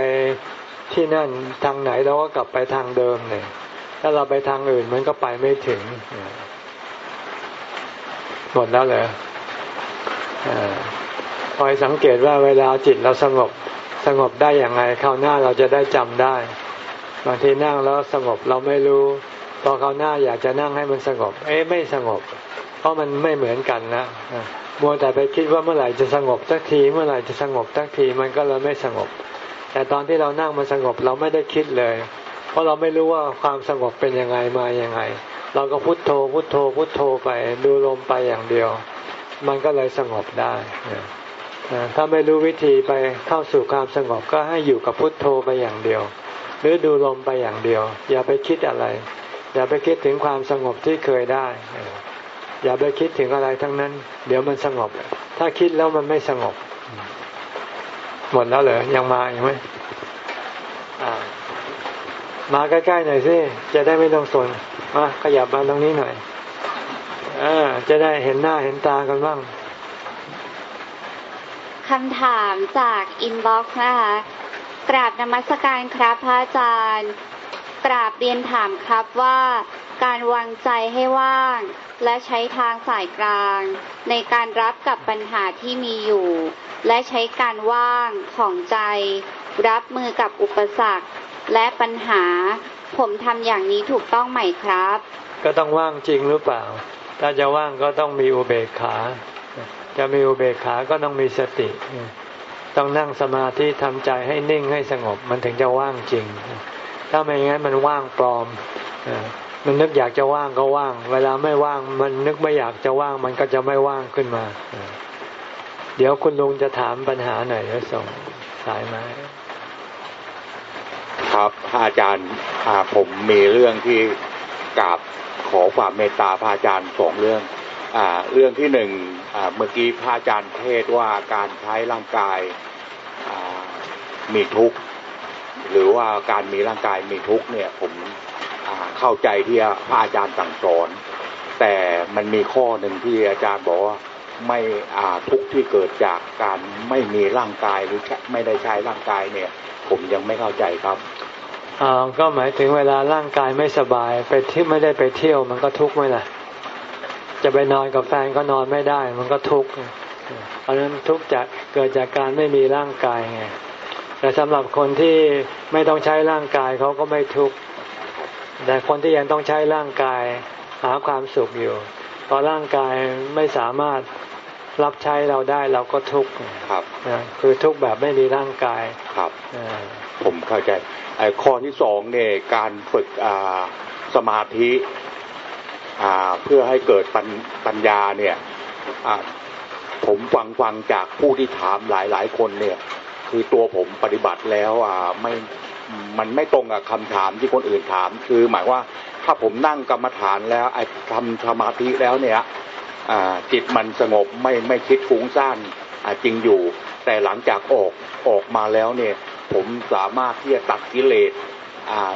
ที่นั่นทางไหนเราก็กลับไปทางเดิมเลยถ้าเราไปทางอื่นมันก็ไปไม่ถึงหมดแล้วเหรอคอยสังเกตว่าเวลาจิตเราสงบสงบได้อย่างไรคราวหน้าเราจะได้จำได้ บางทีนั่งแล้วสงบเราไม่รู้พอคราวหน้าอยากจะนั่งให้มันสงบ เอ๊ะไม่สงบ เพราะมันไม่เหมือนกันนะมัวแต่ไปคิดว่าเมื่อไหร่จะสงบสักที เมื่อไหร่จะสงบสักทีมันก็เลยไม่สงบ แต่ตอนที่เรานั่งมันสงบเราไม่ได้คิดเลย เพราะเราไม่รู้ว่าความสงบเป็นยังไงมาอย่างไง เราก็พุโทโธพุโทโธพุโทโธไปดูลมไปอย่างเดียว มันก็เลยสงบได้ถ้าไม่รู้วิธีไปเข้าสู่ความสงบก็ให้อยู่กับพุทโธไปอย่างเดียว หรือดูลมไปอย่างเดียว อย่าไปคิดอะไร อย่าไปคิดถึงความสงบที่เคยได้ อย่าไปคิดถึงอะไรทั้งนั้น เดี๋ยวมันสงบ ถ้าคิดแล้วมันไม่สงบ หมดแล้วเหรอยังมาอีกไหมมาใกล้ๆหน่อยสิจะได้ไม่ต้องสนมาขยับมาตรงนี้หน่อยอจะได้เห็นหน้าเห็นตากันบ้างคำถามจากอินบ็อกซ์นะคะ กราบนมัสการครับพระอาจารย์ กราบเรียนถามครับว่าการวางใจให้ว่าง และใช้ทางสายกลาง ในการรับกับปัญหาที่มีอยู่ และใช้การว่างของใจ รับมือกับอุปสรรค และปัญหา ผมทำอย่างนี้ถูกต้องไหมครับ ก็ต้องว่างจริงหรือเปล่า ถ้าจะว่างก็ต้องมีอุเบกขา จะมีอุเบกขาก็ต้องมีสติ ต้องนั่งสมาธิทำใจให้นิ่งให้สงบ มันถึงจะว่างจริง ถ้าไม่งั้นมันว่างปลอมมันนึกอยากจะว่างก็ว่าง เวลาไม่ว่าง มันนึกไม่อยากจะว่าง มันก็จะไม่ว่างขึ้นมา เดี๋ยวคุณลุงจะถามปัญหาหน่อยแล้วส่งสายมาครับอาจารย์ผมมีเรื่องที่กราบขอความเมตตาพระอาจารย์สองเรื่อง เรื่องที่หนึ่งเมื่อกี้พระอาจารย์เทศว่าการใช้ร่างกายมีทุกข์หรือว่าการมีร่างกายมีทุกข์เนี่ยผมเข้าใจที่พระอาจารย์สั่งสอน แต่มันมีข้อหนึ่งที่อาจารย์บอกว่าไม่ทุกข์ที่เกิดจากการไม่มีร่างกายหรือไม่ได้ใช้ร่างกายเนี่ย ผมยังไม่เข้าใจครับอ่าก็หมายถึงเวลาร่างกายไม่สบายไปที่ไม่ได้ไปเที่ยวมันก็ทุกข์ไหมล่ะ จะไปนอนกับแฟนก็นอนไม่ได้ มันก็ทุกข์เพราะนั้นทุกข์จะเกิดจากการไม่มีร่างกายไงแต่สำหรับคนที่ไม่ต้องใช้ร่างกายเขาก็ไม่ทุกข์แต่คนที่ยังต้องใช้ร่างกายหาความสุขอยู่พอร่างกายไม่สามารถรับใช้เราได้เราก็ทุกข์ครับนะคือทุกข์แบบไม่มีร่างกายครับผมเข้าใจไอ้ข้อที่สองเนี่ยการฝึกสมาธิ เพื่อให้เกิดปัญปญญาเนี่ยผมฟังฟังจากผู้ที่ถามหลายหลายคนเนี่ย คือตัวผมปฏิบัติแล้วไม่มันไม่ตรงกับคำถามที่คนอื่นถาม คือหมายว่าถ้าผมนั่งกรรมฐานแล้วไอ้ทำสมาธิแล้วเนี่ยจิตมันสงบไม่ไม่คิดฟุ้งซ่านจริงอยู่ แต่หลังจากออกออกมาแล้วเนี่ย ผมสามารถที่จะตัดกิเลส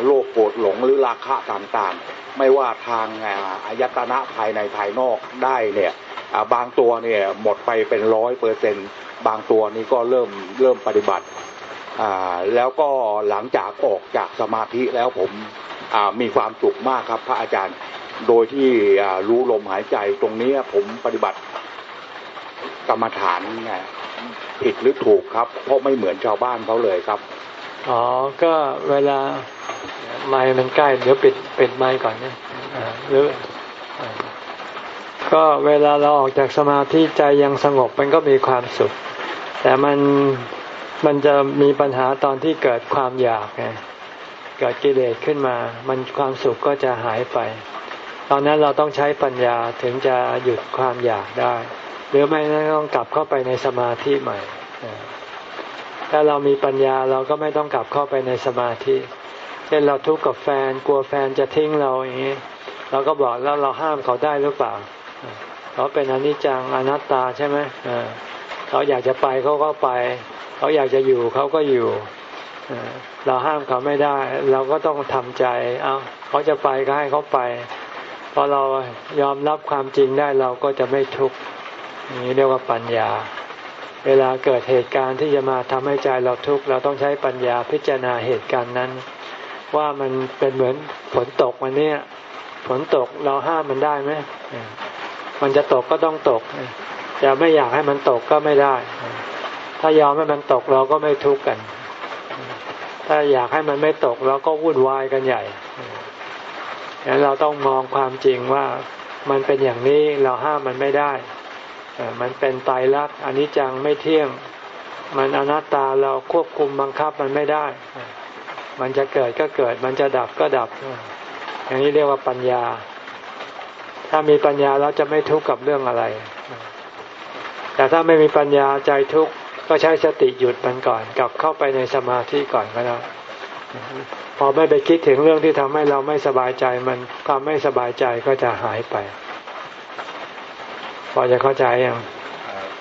โลภโกรธหลงหรือราคะต่าง ไม่ว่าทางอายตนะภายในภายนอกได้เนี่ยบางตัวเนี่ยหมดไปเป็นร้อยเปอร์เซ็นบางตัวนี้ก็เริ่มเริ่มปฏิบัติแล้วก็หลังจากออกจากสมาธิแล้วผมมีความสุขมากครับ พระอาจารย์ โดยที่รู้ลมหายใจตรงนี้ผมปฏิบัติกรรมฐานผิดหรือถูกครับ เพราะไม่เหมือนชาวบ้านเขาเลยครับ อ๋อ ก็เวลา ไม้มันใกล้เดี๋ยวปิดปิดไม้ก่อนนะหรือก็เวลาเราออกจากสมาธิใจยังสงบมันก็มีความสุข แต่มันมันจะมีปัญหาตอนที่เกิดความอยากไงเกิดกิเลสขึ้นมา มันความสุขก็จะหายไป ตอนนั้นเราต้องใช้ปัญญาถึงจะหยุดความอยากได้ หรือไม่ต้องกลับเข้าไปในสมาธิใหม่ ถ้าเรามีปัญญาเราก็ไม่ต้องกลับเข้าไปในสมาธิ เช่นเราทุกข์กับแฟนกลัวแฟนจะทิ้งเราอย่างนี้เราก็บอกแล้วเราห้ามเขาได้หรือเปล่าเขาเป็นอนิจจังอนัตตาใช่ไหมเขาอยากจะไปเขาก็ไป เขาอยากจะอยู่เขาก็อยู่เราห้ามเขาไม่ได้ เราก็ต้องทำใจ เอาเขาจะไปก็ให้เขาไปพอเรายอมรับความจริงได้เราก็จะไม่ทุกข์นี่เรียกว่าปัญญา เวลาเกิดเหตุการณ์ที่จะมาทำให้ใจเราทุกข์เราต้องใช้ปัญญาพิจารณาเหตุการณ์นั้น ว่ามันเป็นเหมือนฝนตกวันนี้ฝนตกเราห้ามมันได้ไหมมันจะตกก็ต้องตกจะไม่อยากให้มันตกก็ไม่ได้ ถ้ายอมให้มันตกเราก็ไม่ทุกข์กัน ถ้าอยากให้มันไม่ตกเราก็วุ่นวายกันใหญ่ดังนั้นเราต้องมองความจริงว่ามันเป็นอย่างนี้เราห้ามมันไม่ได้ มันเป็นไตรลักษณ์อันนี้จังไม่เที่ยง มันอนัตตาเราควบคุมบังคับมันไม่ได้ มันจะเกิดก็เกิด มันจะดับก็ดับ อย่างนี้เรียกว่าปัญญา ถ้ามีปัญญาเราจะไม่ทุกข์กับเรื่องอะไร แต่ถ้าไม่มีปัญญาใจทุกข์ก็ใช้สติหยุดมันก่อน กลับเข้าไปในสมาธิก่อนก็ได้พอไม่ไปคิดถึงเรื่องที่ทำให้เราไม่สบายใจมันความไม่สบายใจก็จะหายไป พอจะเข้าใจยัง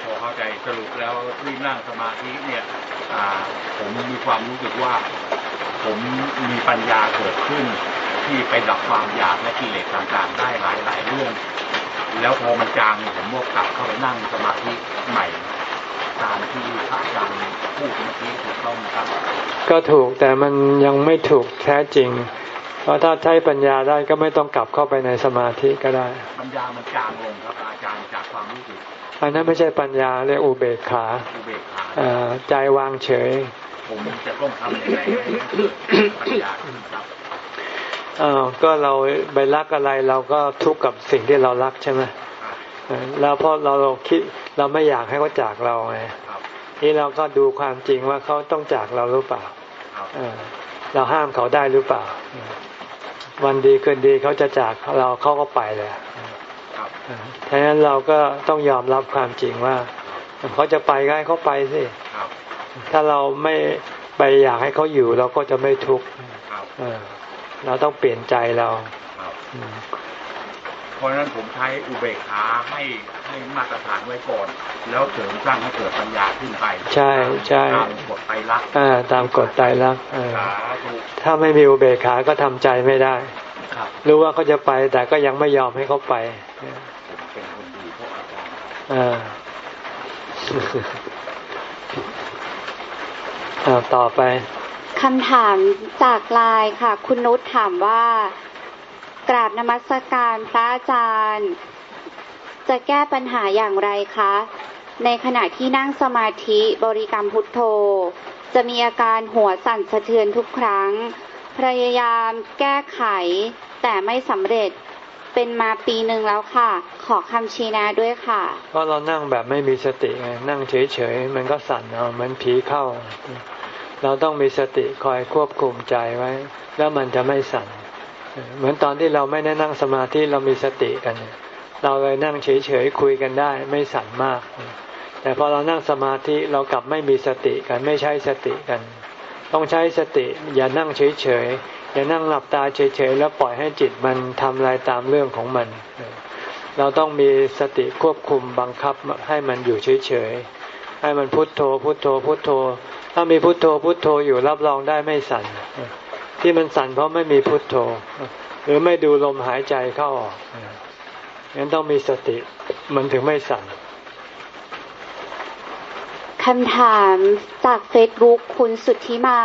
พอเข้าใจสรุปแล้วที่นั่งสมาธิเนี่ยผมมีความรู้สึกว่า ผมมีปัญญาเกิดขึ้น ที่ไปดับความอยากและกิเลสต่างๆได้หลายๆเรื่อง แล้วพอมันจางผมก็กลับเข้าไปนั่งสมาธิใหม่ตามที่พระอาจารย์พูดเมื่อกี้ถูกต้องครับ ก็ถูกแต่มันยังไม่ถูกแท้จริง เพราะถ้าใช้ปัญญาได้ก็ไม่ต้องกลับเข้าไปในสมาธิก็ได้ ปัญญามันจางลงครับอาจารย์จากความรู้สึกอันนั้นไม่ใช่ปัญญาเรียกอุเบกขาอุเบกขาใจวางเฉย ผมจะต้องทำยังไงปัญญาครับอ้าวก็เราไปรักอะไรเราก็ทุกข์กับสิ่งที่เรารักใช่ไหมแล้วเพราะเราคิดเราไม่อยากให้เขาจากเราไงนี่เราก็ดูความจริงว่าเขาต้องจากเราหรือเปล่าเราห้ามเขาได้หรือเปล่า วันดีคืนดีเขาจะจากเราเขาก็ไปเลยดังนั้นเราก็ต้องยอมรับความจริงว่าเขาจะไปก็ให้เขาไปสิ ถ้าเราไม่ไปอยากให้เขาอยู่ เราก็จะไม่ทุกข์เราต้องเปลี่ยนใจเราเพราะฉะนั้นผมใช้อุเบกขาให้ให้มาตรฐานไว้ก่อน แล้วเสริมสร้างให้เกิดปัญญาขึ้นไป ใช่ใช่ตามกฎไตรลักษณ์ตามกฎไตรลักษณ์ถ้าไม่มีอุเบกขาก็ทำใจไม่ได้รู้ว่าเขาจะไปแต่ก็ยังไม่ยอมให้เขาไปเป็นคนดีพวกอาจารย์ ต่อไปคำถามจากไลน์ค่ะ คุณนุชถามว่า กราบนมัสการพระอาจารย์ จะแก้ปัญหาอย่างไรคะ ในขณะที่นั่งสมาธิบริกรรมพุทโธ จะมีอาการหัวสั่นสะเทือนทุกครั้ง พยายามแก้ไข แต่ไม่สำเร็จเป็นมาปีหนึ่งแล้วค่ะ ขอคำชี้แนะด้วยค่ะก็เรานั่งแบบไม่มีสติไงนั่งเฉยๆ มันก็สั่นเอามันผีเข้า เราต้องมีสติคอยควบคุมใจไว้ แล้วมันจะไม่สั่น เหมือนตอนที่เราไม่ได้นั่งสมาธิเรามีสติกัน เราเลยนั่งเฉยๆคุยกันได้ ไม่สั่นมาก แต่พอเรานั่งสมาธิเรากลับไม่มีสติกันไม่ใช้สติกัน ต้องใช้สติอย่านั่งเฉยๆอย่านั่งหลับตาเฉยๆแล้วปล่อยให้จิตมันทำอะไรตามเรื่องของมัน เราต้องมีสติควบคุมบังคับให้มันอยู่เฉยๆให้มันพุทโธพุทโธพุทโธ ถ้ามีพุทโธพุทโธอยู่รับรองได้ไม่สั่น ที่มันสั่นเพราะไม่มีพุทโธ หรือไม่ดูลมหายใจเข้าออกงั้นต้องมีสติมันถึงไม่สั่นคำถามจากเฟซบุ๊กคุณสุทธิมา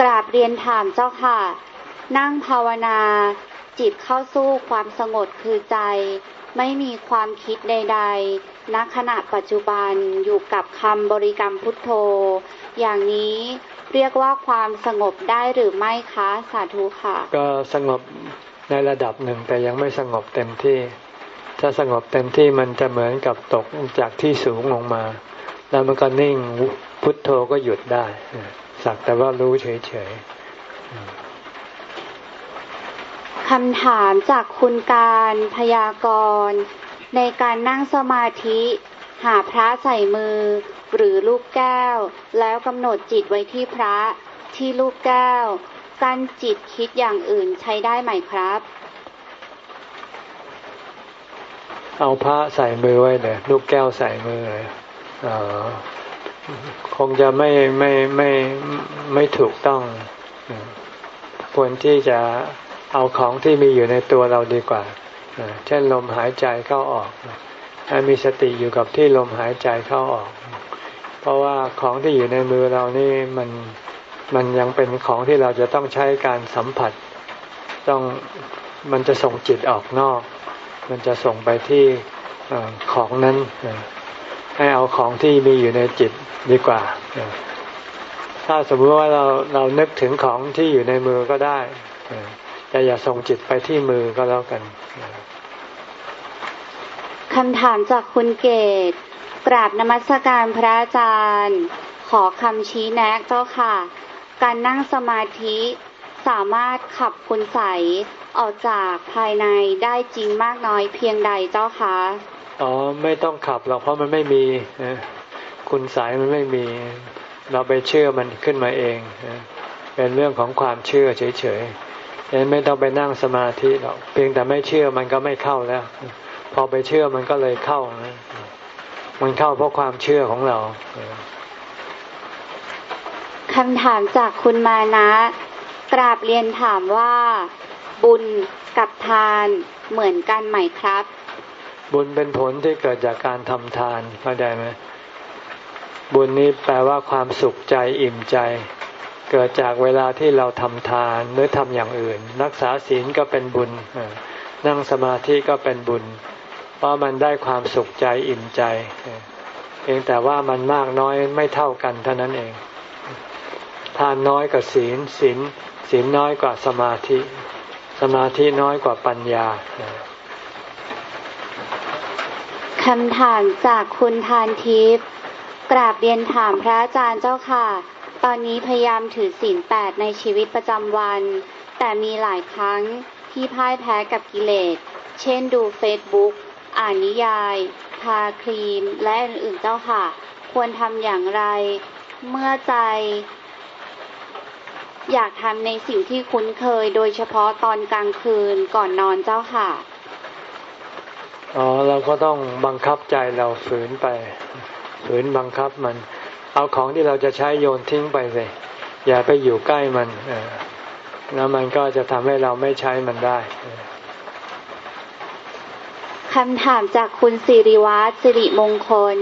กราบเรียนถามเจ้าค่ะ นั่งภาวนาจิตเข้าสู้ความสงบคือใจ ไม่มีความคิดใด ๆ ณขณะปัจจุบันอยู่กับคำบริกรรมพุทโธ อย่างนี้เรียกว่าความสงบได้หรือไม่คะสาธุค่ะ ก็สงบในระดับหนึ่งแต่ยังไม่สงบเต็มที่ ถ้าสงบเต็มที่มันจะเหมือนกับตกจากที่สูงลงมา แล้วมันก็นิ่งพุทโธก็หยุดได้ สักแต่ว่ารู้เฉยๆคำถามจากคุณการพยากรณ์ ในการนั่งสมาธิ หาพระใส่มือ หรือลูกแก้ว แล้วกำหนดจิตไว้ที่พระที่ลูกแก้วกั้นจิตคิดอย่างอื่นใช้ได้ไหมครับ เอาพระใส่มือไว้เลยลูกแก้วใส่มือเลยอคงจะไม่ไม่ไม่ไม่ถูกต้องควรที่จะเอาของที่มีอยู่ในตัวเราดีกว่า เช่นลมหายใจเข้าออกให้มีสติอยู่กับที่ลมหายใจเข้าออก เพราะว่าของที่อยู่ในมือเรานี่มันมันยังเป็นของที่เราจะต้องใช้การสัมผัส ต้องมันจะส่งจิตออกนอก มันจะส่งไปที่ของนั้นให้เอาของที่มีอยู่ในจิตดีกว่า ถ้าสมมติว่าเราเรานึกถึงของที่อยู่ในมือก็ได้แต่อย่าส่งจิตไปที่มือก็แล้วกัน คำถามจากคุณเกต กราบนมัสการพระอาจารย์ ขอคำชี้แนะเจ้าค่ะ การนั่งสมาธิสามารถขับคุณใสออกจากภายในได้จริงมากน้อยเพียงใดเจ้าคะอ๋อไม่ต้องขับหรอกเพราะมันไม่มีคุณสายมันไม่มี เราไปเชื่อมันขึ้นมาเองเป็นเรื่องของความเชื่อเฉยๆยังไม่ต้องไปนั่งสมาธิหรอกเพียงแต่ไม่เชื่อมันก็ไม่เข้าแล้ว พอไปเชื่อมันก็เลยเข้ามันเข้าเพราะความเชื่อของเราคำถามจากคุณมานะกราบเรียนถามว่า บุญกับทานเหมือนกันไหมครับ บุญเป็นผลที่เกิดจากการทำทานเข้าใจไหมบุญนี้แปลว่าความสุขใจอิ่มใจ เกิดจากเวลาที่เราทำทานหรือทำอย่างอื่น รักษาศีลก็เป็นบุญ นั่งสมาธิก็เป็นบุญ เพราะมันได้ความสุขใจอิ่มใจเองแต่ว่ามันมากน้อยไม่เท่ากันเท่านั้นเอง ทานน้อยกว่าศีลศีลศีลน้อยกว่าสมาธิ สมาธิน้อยกว่าปัญญาคำถามจากคุณทานทิพย์กราบเรียนถามพระอาจารย์เจ้าค่ะ ตอนนี้พยายามถือศีลแปดในชีวิตประจำวัน แต่มีหลายครั้งที่พ่ายแพ้กับกิเลส เช่นดูเฟซบุ๊ก อ่านนิยาย ทาครีม และอื่นๆเจ้าค่ะ ควรทำอย่างไร เมื่อใจ อยากทำในสิ่งที่คุ้นเคย โดยเฉพาะตอนกลางคืนก่อนนอนเจ้าค่ะอ๋อเราก็ต้องบังคับใจเราฝืนไป ฝืนบังคับมัน เอาของที่เราจะใช้โยนทิ้งไปเลยอย่าไปอยู่ใกล้มันแล้วมันก็จะทำให้เราไม่ใช้มันได้ คำถามจากคุณสิริวัตรสิริมงคล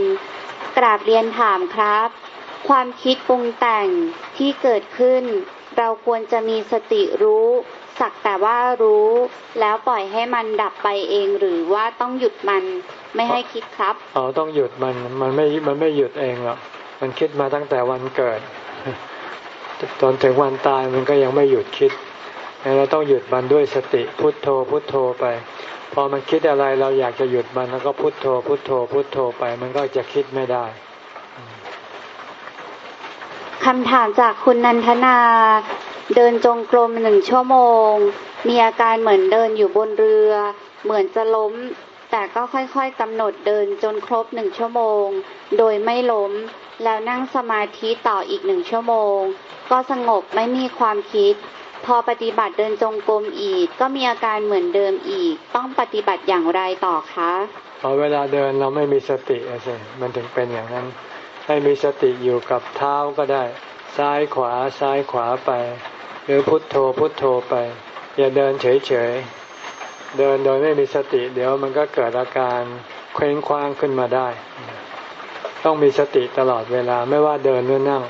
กราบเรียนถามครับ ความคิดปรุงแต่งที่เกิดขึ้น เราควรจะมีสติรู้ สักแต่ว่ารู้ แล้วปล่อยให้มันดับไปเองหรือว่าต้องหยุดมันไม่ให้คิดครับอ๋อต้องหยุดมันมันไม่มันไม่หยุดเองหรอกมันคิดมาตั้งแต่วันเกิดตอนถึงวันตายมันก็ยังไม่หยุดคิดเราต้องหยุดมันด้วยสติพุทโธพุทโธไป พอมันคิดอะไรเราอยากจะหยุดมันแล้วก็พุทโธ พุทโธ พุทโธไป มันก็จะคิดไม่ได้คำถามจากคุณนันทนา เดินจงกรมหนึ่งชั่วโมง มีอาการเหมือนเดินอยู่บนเรือ เหมือนจะล้ม แต่ก็ค่อยๆกำหนดเดินจนครบหนึ่งชั่วโมง โดยไม่ล้ม แล้วนั่งสมาธิต่ออีกหนึ่งชั่วโมง ก็สงบไม่มีความคิด พอปฏิบัติเดินจงกรมอีก ก็มีอาการเหมือนเดิมอีก ต้องปฏิบัติอย่างไรต่อคะพอเวลาเดินเราไม่มีสติอะสิมันถึงเป็นอย่างนั้น ให้มีสติอยู่กับเท้าก็ได้ ซ้ายขวาซ้ายขวาไป หรือพุทโธพุทโธไป อย่าเดินเฉยๆ เดินโดยไม่มีสติ เดี๋ยวมันก็เกิดอาการเคว้งคว้างขึ้นมาได้ ต้องมีสติตลอดเวลาไม่ว่าเดินหรือนั่ง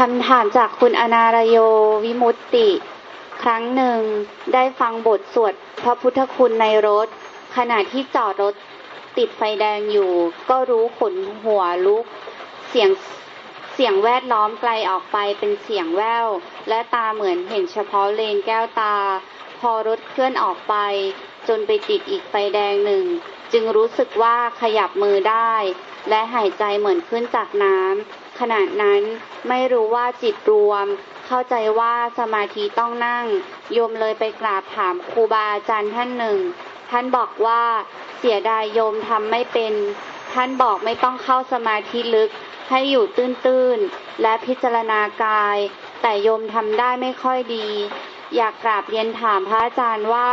คำถามจากคุณอนารโยวิมุตติ ครั้งหนึ่งได้ฟังบทสวดพระพุทธคุณในรถ ขณะที่จอดรถติดไฟแดงอยู่ ก็รู้ขนหัวลุก เสียงเสียงแวดล้อมไกลออกไปเป็นเสียงแวว และตาเหมือนเห็นเฉพาะเลนแก้วตา พอรถเคลื่อนออกไป จนไปติดอีกไฟแดงหนึ่ง จึงรู้สึกว่าขยับมือได้ และหายใจเหมือนขึ้นจากน้ำ ขณะนั้นไม่รู้ว่าจิตรวม เข้าใจว่าสมาธิต้องนั่ง โยมเลยไปกราบถามครูบาอาจารย์ท่านหนึ่ง ท่านบอกว่าเสียดายโยมทำไม่เป็น ท่านบอกไม่ต้องเข้าสมาธิลึกให้อยู่ตื้นๆ และพิจารณากาย แต่โยมทำได้ไม่ค่อยดี อยากกราบเรียนถามพระอาจารย์ว่า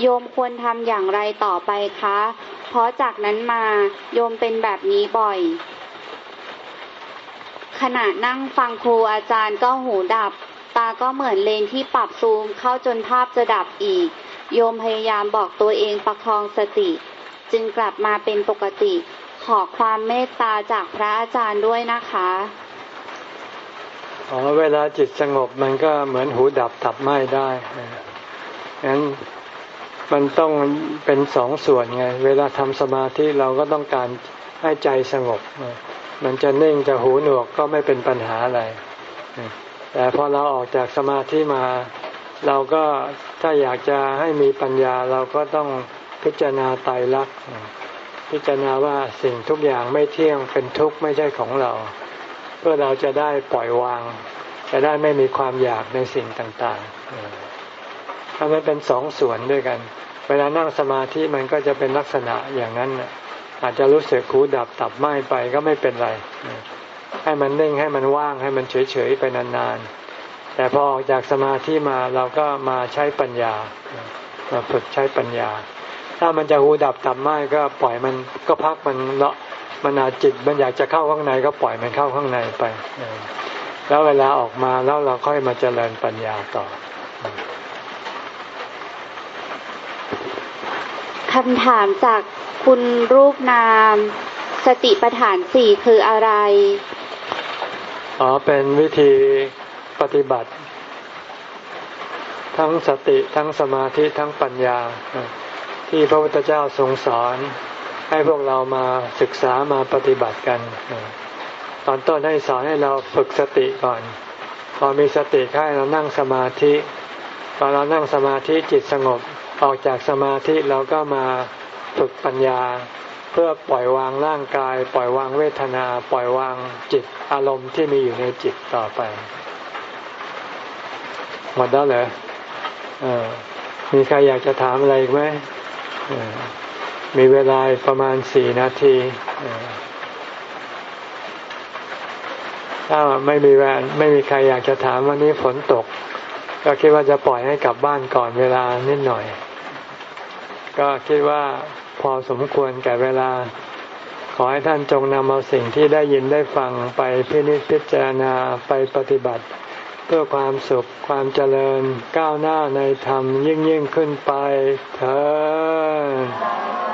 โยมควรทำอย่างไรต่อไปคะ เพราะจากนั้นมาโยมเป็นแบบนี้บ่อย ขณะนั่งฟังครูอาจารย์ก็หูดับ ตาก็เหมือนเลนที่ปรับซูมเข้าจนภาพจะดับอีก โยมพยายามบอกตัวเองประคองสติ จึงกลับมาเป็นปกติ ขอความเมตตาจากพระอาจารย์ด้วยนะคะอ๋อเวลาจิตสงบมันก็เหมือนหูดับตับไหม้ได้งั้นมันต้องเป็นสองส่วนไง เวลาทำสมาธิเราก็ต้องการให้ใจสงบ มันจะเน่งจะหูหนวกก็ไม่เป็นปัญหาอะไร แต่พอเราออกจากสมาธิมา เราก็ถ้าอยากจะให้มีปัญญาเราก็ต้องพิจารณาไตรลักษณ์พิจารณาว่าสิ่งทุกอย่างไม่เที่ยงเป็นทุกข์ไม่ใช่ของเรา เพื่อเราจะได้ปล่อยวาง จะได้ไม่มีความอยากในสิ่งต่างๆถ้ามันเป็นสองส่วนด้วยกัน เวลานั่งสมาธิมันก็จะเป็นลักษณะอย่างนั้น อาจจะรู้สึกคูดับตับไหม้ไปก็ไม่เป็นไร ให้มันนิ่งให้มันว่างให้มันเฉยๆไปนานๆ แต่พอออกจากสมาธิมาเราก็มาใช้ปัญญามาฝึกใช้ปัญญา ถ้ามันจะหูดับตับไหม้ก็ปล่อยมันก็พักมันเลาะมันอาจิตมันอยากจะเข้าข้างในก็ปล่อยมันเข้าข้างในไป แล้วเวลาออกมาแล้วเราค่อยมาเจริญปัญญาต่อคำถามจาก คุณรูปนาม สติปัฏฐานสี่คืออะไร อ๋อ เป็นวิธีปฏิบัติ ทั้งสติทั้งสมาธิทั้งปัญญา ที่พระพุทธเจ้าทรงสอน ให้พวกเรามาศึกษามาปฏิบัติกัน ตอนต้นให้สอนให้เราฝึกสติก่อน พอมีสติให้เรานั่งสมาธิพอเรานั่งสมาธิจิตสงบออกจากสมาธิเราก็มา ฝึกปัญญา เพื่อปล่อยวางร่างกาย ปล่อยวางเวทนา ปล่อยวางจิตอารมณ์ที่มีอยู่ในจิตต่อไป หมดแล้วเหรออมีใครอยากจะถามอะไรอีกไหมมีเวลาประมาณสี่นาทีถ้าไม่มีแวนไม่มีใครอยากจะถามวันนี้ฝนตก ก็คิดว่าจะปล่อยให้กลับบ้านก่อนเวลานิดหน่อย ก็คิดว่า พอสมควรแก่เวลา ขอให้ท่านจงนำเอาสิ่งที่ได้ยินได้ฟังไปพินิจพิจารณาไปปฏิบัติ เพื่อความสุขความเจริญก้าวหน้าในธรรมยิ่งยิ่งขึ้นไปเถิด